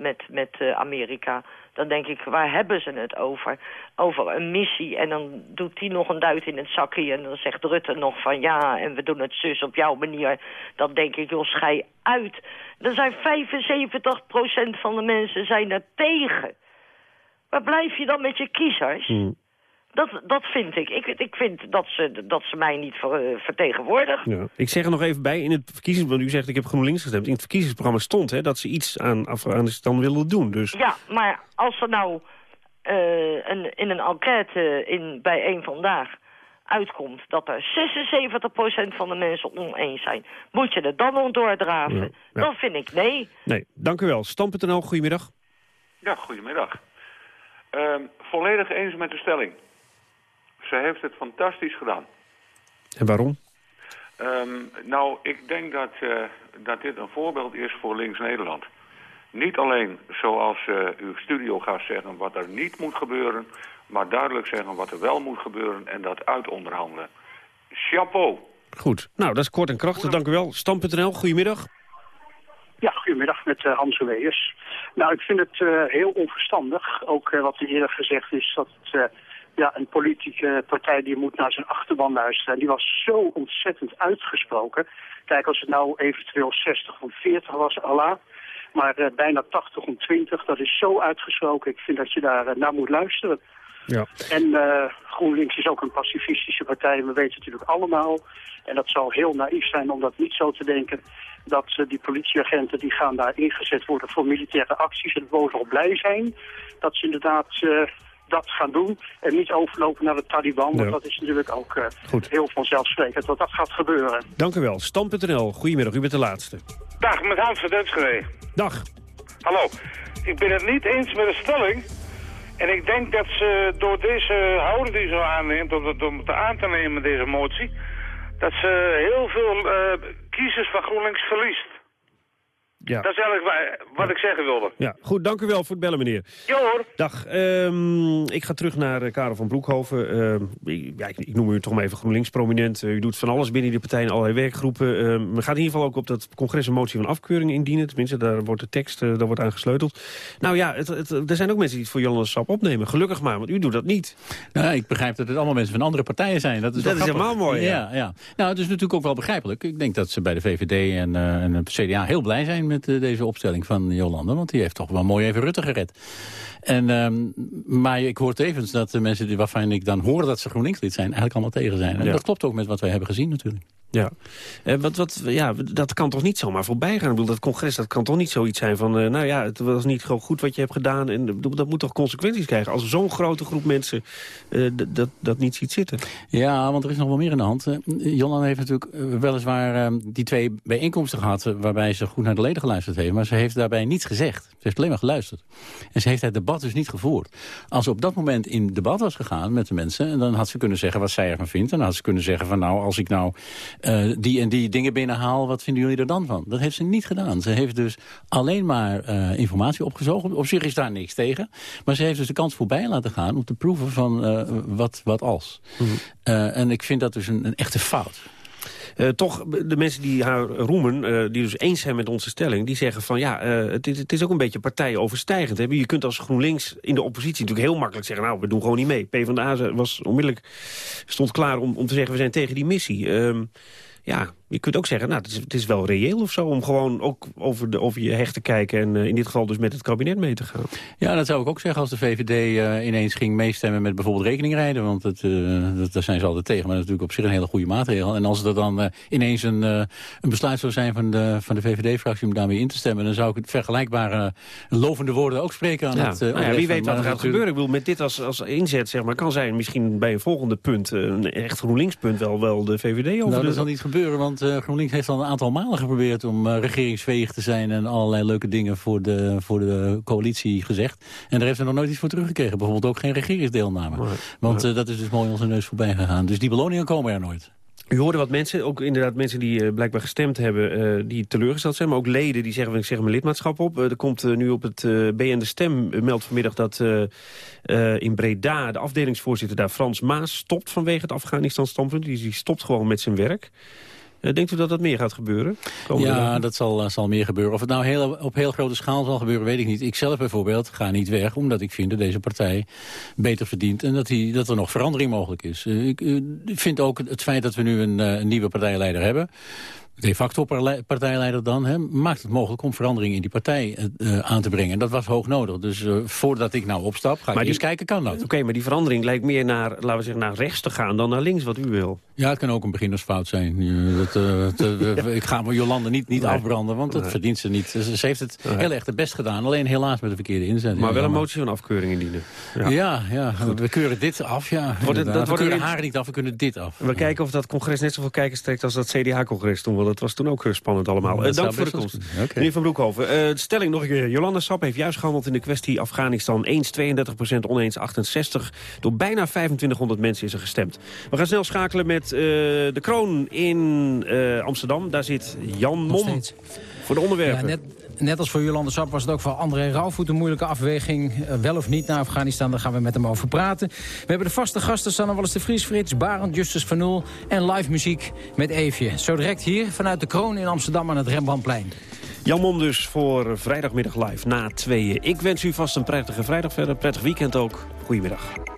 met, met Amerika. Dan denk ik, waar hebben ze het over? Over een missie en dan doet die nog een duit in het zakje... en dan zegt Rutte nog van ja, en we doen het zus op jouw manier. Dan denk ik, joh, schij uit. Er zijn 75% van de mensen zijn er tegen. Waar blijf je dan met je kiezers? Hmm. Dat, dat vind ik. ik. Ik vind dat ze, dat ze mij niet ver, uh, vertegenwoordigen. Ja. Ik zeg er nog even bij, in het verkiezings, want u zegt ik heb GroenLinks gestemd. In het verkiezingsprogramma stond hè, dat ze iets aan Afghanistan wilden doen. Dus... Ja, maar als er nou uh, een, in een enquête in, bij één vandaag uitkomt dat er 76% van de mensen oneens zijn, moet je het dan nog doordraven? Ja, ja. Dan vind ik nee. Nee, dank u wel. Stam.nl, goedemiddag. Ja, goedemiddag. Uh, volledig eens met de stelling. Ze heeft het fantastisch gedaan. En waarom? Um, nou, ik denk dat, uh, dat dit een voorbeeld is voor Links-Nederland. Niet alleen zoals uh, uw studio gaat zeggen wat er niet moet gebeuren... maar duidelijk zeggen wat er wel moet gebeuren en dat uitonderhandelen. Chapeau. Goed. Nou, dat is kort en krachtig. Dank u wel. Stam.nl, goedemiddag. Ja, goedemiddag met uh, Hans Weers. Nou, ik vind het uh, heel onverstandig. Ook uh, wat er eerder gezegd is dat het ja, een politieke partij die moet naar zijn achterban luisteren. En die was zo ontzettend uitgesproken. Kijk, als het nou eventueel 60 om 40 was, Allah. Maar uh, bijna 80 om 20, dat is zo uitgesproken. Ik vind dat je daar uh, naar moet luisteren. Ja. En uh, GroenLinks is ook een pacifistische partij. We weten natuurlijk allemaal, en dat zou heel naïef zijn om dat niet zo te denken... dat uh, die politieagenten die gaan daar ingezet worden voor militaire acties... en we mogen blij zijn dat ze inderdaad... Uh, dat gaan doen. En niet overlopen naar de Taliban, want Ja. dat is natuurlijk ook eh, Goed. heel vanzelfsprekend dat dat gaat gebeuren. Dank u wel. Stand.nl, goedemiddag, u bent de laatste. Dag, met Hans van Enschede. Dag. Hallo. Ik ben het niet eens met de stelling. En ik denk dat ze door deze houding die ze aanneemt, om het, om het aan te nemen, deze motie, dat ze heel veel eh, kiezers van GroenLinks verliest. Ja. Dat is eigenlijk wa- wat ik zeggen wilde. Ja, goed, dank u wel voor het bellen, meneer. Ja hoor. Dag, ehm, ik ga terug naar eh, Karel van Broekhoven. Ehm, ik- ja, ik, ik noem u toch maar even GroenLinks-prominent. Eh, u doet van alles binnen die partij in allerlei werkgroepen. Ehm, we gaan in ieder geval ook op dat congres een motie van afkeuring indienen. Tenminste, daar wordt de tekst eh, daar wordt aan gesleuteld. Nou ja, het, het- er zijn ook mensen die het voor Jolande Sap opnemen. Gelukkig maar, want u doet dat niet. Nou, ik begrijp dat het allemaal mensen van andere partijen zijn. Dat is, Dat helemaal mooi, ja. Ja, ja. Nou, het is natuurlijk ook wel begrijpelijk. Ik denk dat ze bij de VVD en, eh, en het CDA heel blij zijn met eh, deze opstelling van Jolande. Want die heeft toch wel mooi even Rutte gered. En, ehm, maar ik hoor tevens dat de mensen die, waarvan ik dan hoor dat ze GroenLinks-lid zijn... eigenlijk allemaal tegen zijn. En Ja. dat klopt ook met wat wij hebben gezien natuurlijk. Ja. Eh, wat, wat, ja, dat kan toch niet zomaar voorbij gaan? Ik bedoel, dat congres dat kan toch niet zoiets zijn van... eh, nou ja, het was niet gewoon goed wat je hebt gedaan. En, bedoel, dat moet toch consequenties krijgen als zo'n grote groep mensen eh, dat, dat niet ziet zitten. Ja, want er is nog wel meer aan de hand. Eh, Jolande heeft natuurlijk weliswaar die twee bijeenkomsten gehad... eh, waarbij ze goed naar de leden geluisterd heeft. Maar ze heeft daarbij niets gezegd. Ze heeft alleen maar geluisterd. En ze heeft het debat dus niet gevoerd. Als ze op dat moment in debat was gegaan met de mensen... dan had ze kunnen zeggen wat zij ervan vindt. En dan had ze kunnen zeggen van nou, als ik nou eh, die en die dingen binnenhaal... wat vinden jullie er dan van? Dat heeft ze niet gedaan. Ze heeft dus alleen maar eh, informatie opgezogen. Op zich is daar niks tegen. Maar ze heeft dus de kans voorbij laten gaan... om te proeven van eh, wat, wat als. Eh, en ik vind dat dus een, een echte fout. Eh, toch, de mensen die haar roemen, eh, die dus eens zijn met onze stelling... die zeggen van ja, eh, het, is, het is ook een beetje partijoverstijgend. Je kunt als GroenLinks in de oppositie natuurlijk heel makkelijk zeggen... nou, we doen gewoon niet mee. PvdA was onmiddellijk, stond klaar om, om te zeggen... we zijn tegen die missie. Ehm, ja, je kunt ook zeggen, nou, het is, het is wel reëel of zo... om gewoon ook over, de, over je hecht te kijken... en eh, in dit geval dus met het kabinet mee te gaan. Ja, dat zou ik ook zeggen als de VVD eh, ineens ging meestemmen met bijvoorbeeld rekeningrijden. Want het, eh, dat, daar zijn ze altijd tegen. Maar dat is natuurlijk op zich een hele goede maatregel. En als er dan ineens een, een besluit zou zijn van de, van de VVD-fractie om daarmee in te stemmen... dan zou ik het vergelijkbare lovende woorden ook spreken aan Ja, het... nou ja, wie weet wat er gaat natuurlijk- gebeuren. Ik bedoel, met dit als, als inzet, zeg maar, kan zijn misschien bij een volgende punt... een echt GroenLinks-punt wel, wel de VVD over Nou, dat zal niet gebeuren, want eh, GroenLinks heeft al een aantal malen geprobeerd om eh, regeringsveeg te zijn en allerlei leuke dingen voor de, voor de coalitie gezegd. En daar heeft ze nog nooit iets voor teruggekregen. Bijvoorbeeld ook geen regeringsdeelname. Want eh, dat is dus mooi onze neus voorbij gegaan. Dus die beloningen komen er nooit. U hoorde wat mensen, ook inderdaad mensen die blijkbaar gestemd hebben... die teleurgesteld zijn, maar ook leden die zeggen... ik zeg mijn lidmaatschap op. Er komt nu op het BN De Stem, meldt vanmiddag dat in Breda... de afdelingsvoorzitter daar, Frans Maas, stopt vanwege het Afghanistan-standpunt. Die, die stopt gewoon met zijn werk. Eh, denkt u dat dat meer gaat gebeuren? komende Ja, dagen? dat zal, eh, zal meer gebeuren. Of het nou heel, op heel grote schaal zal gebeuren, weet ik niet. Ik zelf bijvoorbeeld ga niet weg, omdat ik vind dat deze partij beter verdient... en dat, die, dat er nog verandering mogelijk is. Eh, Ik, vind ook het feit dat we nu een, een nieuwe partijleider hebben de facto partijleider dan, hè, maakt het mogelijk om verandering in die partij eh, aan te brengen. En dat was hoog nodig. Dus eh, voordat ik nou opstap, ga ik Maar eerst die- kijken, kan dat. Oké, maar die verandering lijkt meer naar, laten we zeggen, naar rechts te gaan... dan naar links, wat u wil. Ja, het kan ook een beginnersfout zijn. Dat, eh, eh, Ik ga maar Jolande niet, niet Nee. afbranden, want dat Nee. verdient ze niet. Ze, ze heeft het Nee. heel erg het best gedaan, alleen helaas met de verkeerde inzet. Maar Ja, wel een motie van afkeuring indienen. Ja, ja, we keuren dit af, ja. het- inderdaad. dat we wordt keuren haar niet af, we kunnen dit af. We kijken of dat congres net zoveel kijkers trekt als dat CDA-congres toen. Want dat was toen ook eh, spannend allemaal. Eh, dank voor de komst. Oké. Meneer Van Broekhoven, eh, stelling nog een keer. Jolanda Sap heeft juist gehandeld in de kwestie Afghanistan. Eens 32% oneens 68. Door bijna 2500 mensen is er gestemd. We gaan snel schakelen met eh, de kroon in eh, Amsterdam. Daar zit Jan Mom voor de onderwerpen. Ja, net, net als voor Jolande Sap was het ook voor André Rauwvoet een moeilijke afweging. Eh, wel of niet naar Afghanistan, daar gaan we met hem over praten. We hebben de vaste gasten, Sanne Wallis de Vries, Frits, Barend, Justus van Oel... en live muziek met Eefje. Zo direct hier vanuit de kroon in Amsterdam aan het Rembrandtplein. Jan Mom dus voor vrijdagmiddag live na tweeën. Ik wens u vast een prettige vrijdag verder. Prettig weekend ook. Goedemiddag.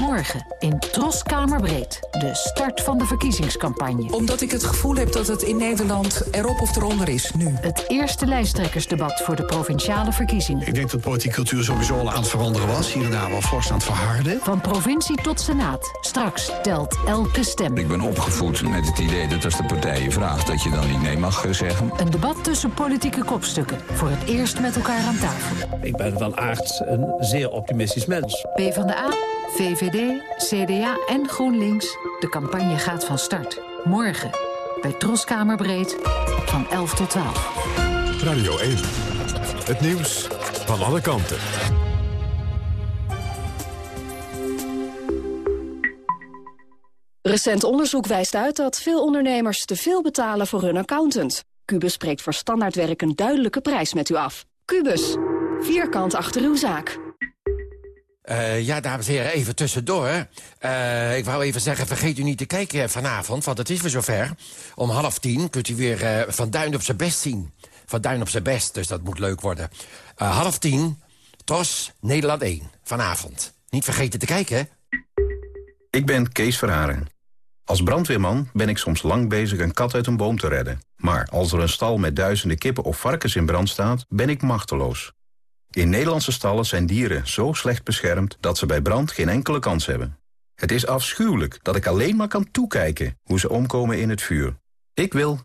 Morgen in Troskamerbreed. De start van de verkiezingscampagne. Omdat ik het gevoel heb dat het in Nederland erop of eronder is, nu. Het eerste lijsttrekkersdebat voor de provinciale verkiezingen. Ik denk dat politieke cultuur sowieso al aan het veranderen was. Hier en daar wel fors aan het verharden. Van provincie tot senaat. Straks telt elke stem. Ik ben opgevoed met het idee dat als de partij je vraagt... dat je dan niet nee mag zeggen. Een debat tussen politieke kopstukken. Voor het eerst met elkaar aan tafel. Ik ben van aard een zeer optimistisch mens. PvdA, VVD, CDA en GroenLinks. De campagne gaat van start. Morgen bij Troskamerbreed van 11 tot 12. Radio 1. Het nieuws van alle kanten. Recent onderzoek wijst uit dat veel ondernemers te veel betalen voor hun accountant. Cubus spreekt voor standaardwerk een duidelijke prijs met u af. Cubus, vierkant achter uw zaak. Uh, ja, dames en heren, even tussendoor. Uh, ik wou even zeggen, vergeet u niet te kijken vanavond, want het is weer zover. Om half tien kunt u weer Van Duin op zijn best zien. Van Duin op zijn best, dus dat moet leuk worden. half tien, TOS, Nederland 1, vanavond. Niet vergeten te kijken, Ik ben Kees Verharen. Als brandweerman ben ik soms lang bezig een kat uit een boom te redden. Maar als er een stal met duizenden kippen of varkens in brand staat, ben ik machteloos. In Nederlandse stallen zijn dieren zo slecht beschermd dat ze bij brand geen enkele kans hebben. Het is afschuwelijk dat ik alleen maar kan toekijken hoe ze omkomen in het vuur. Ik wil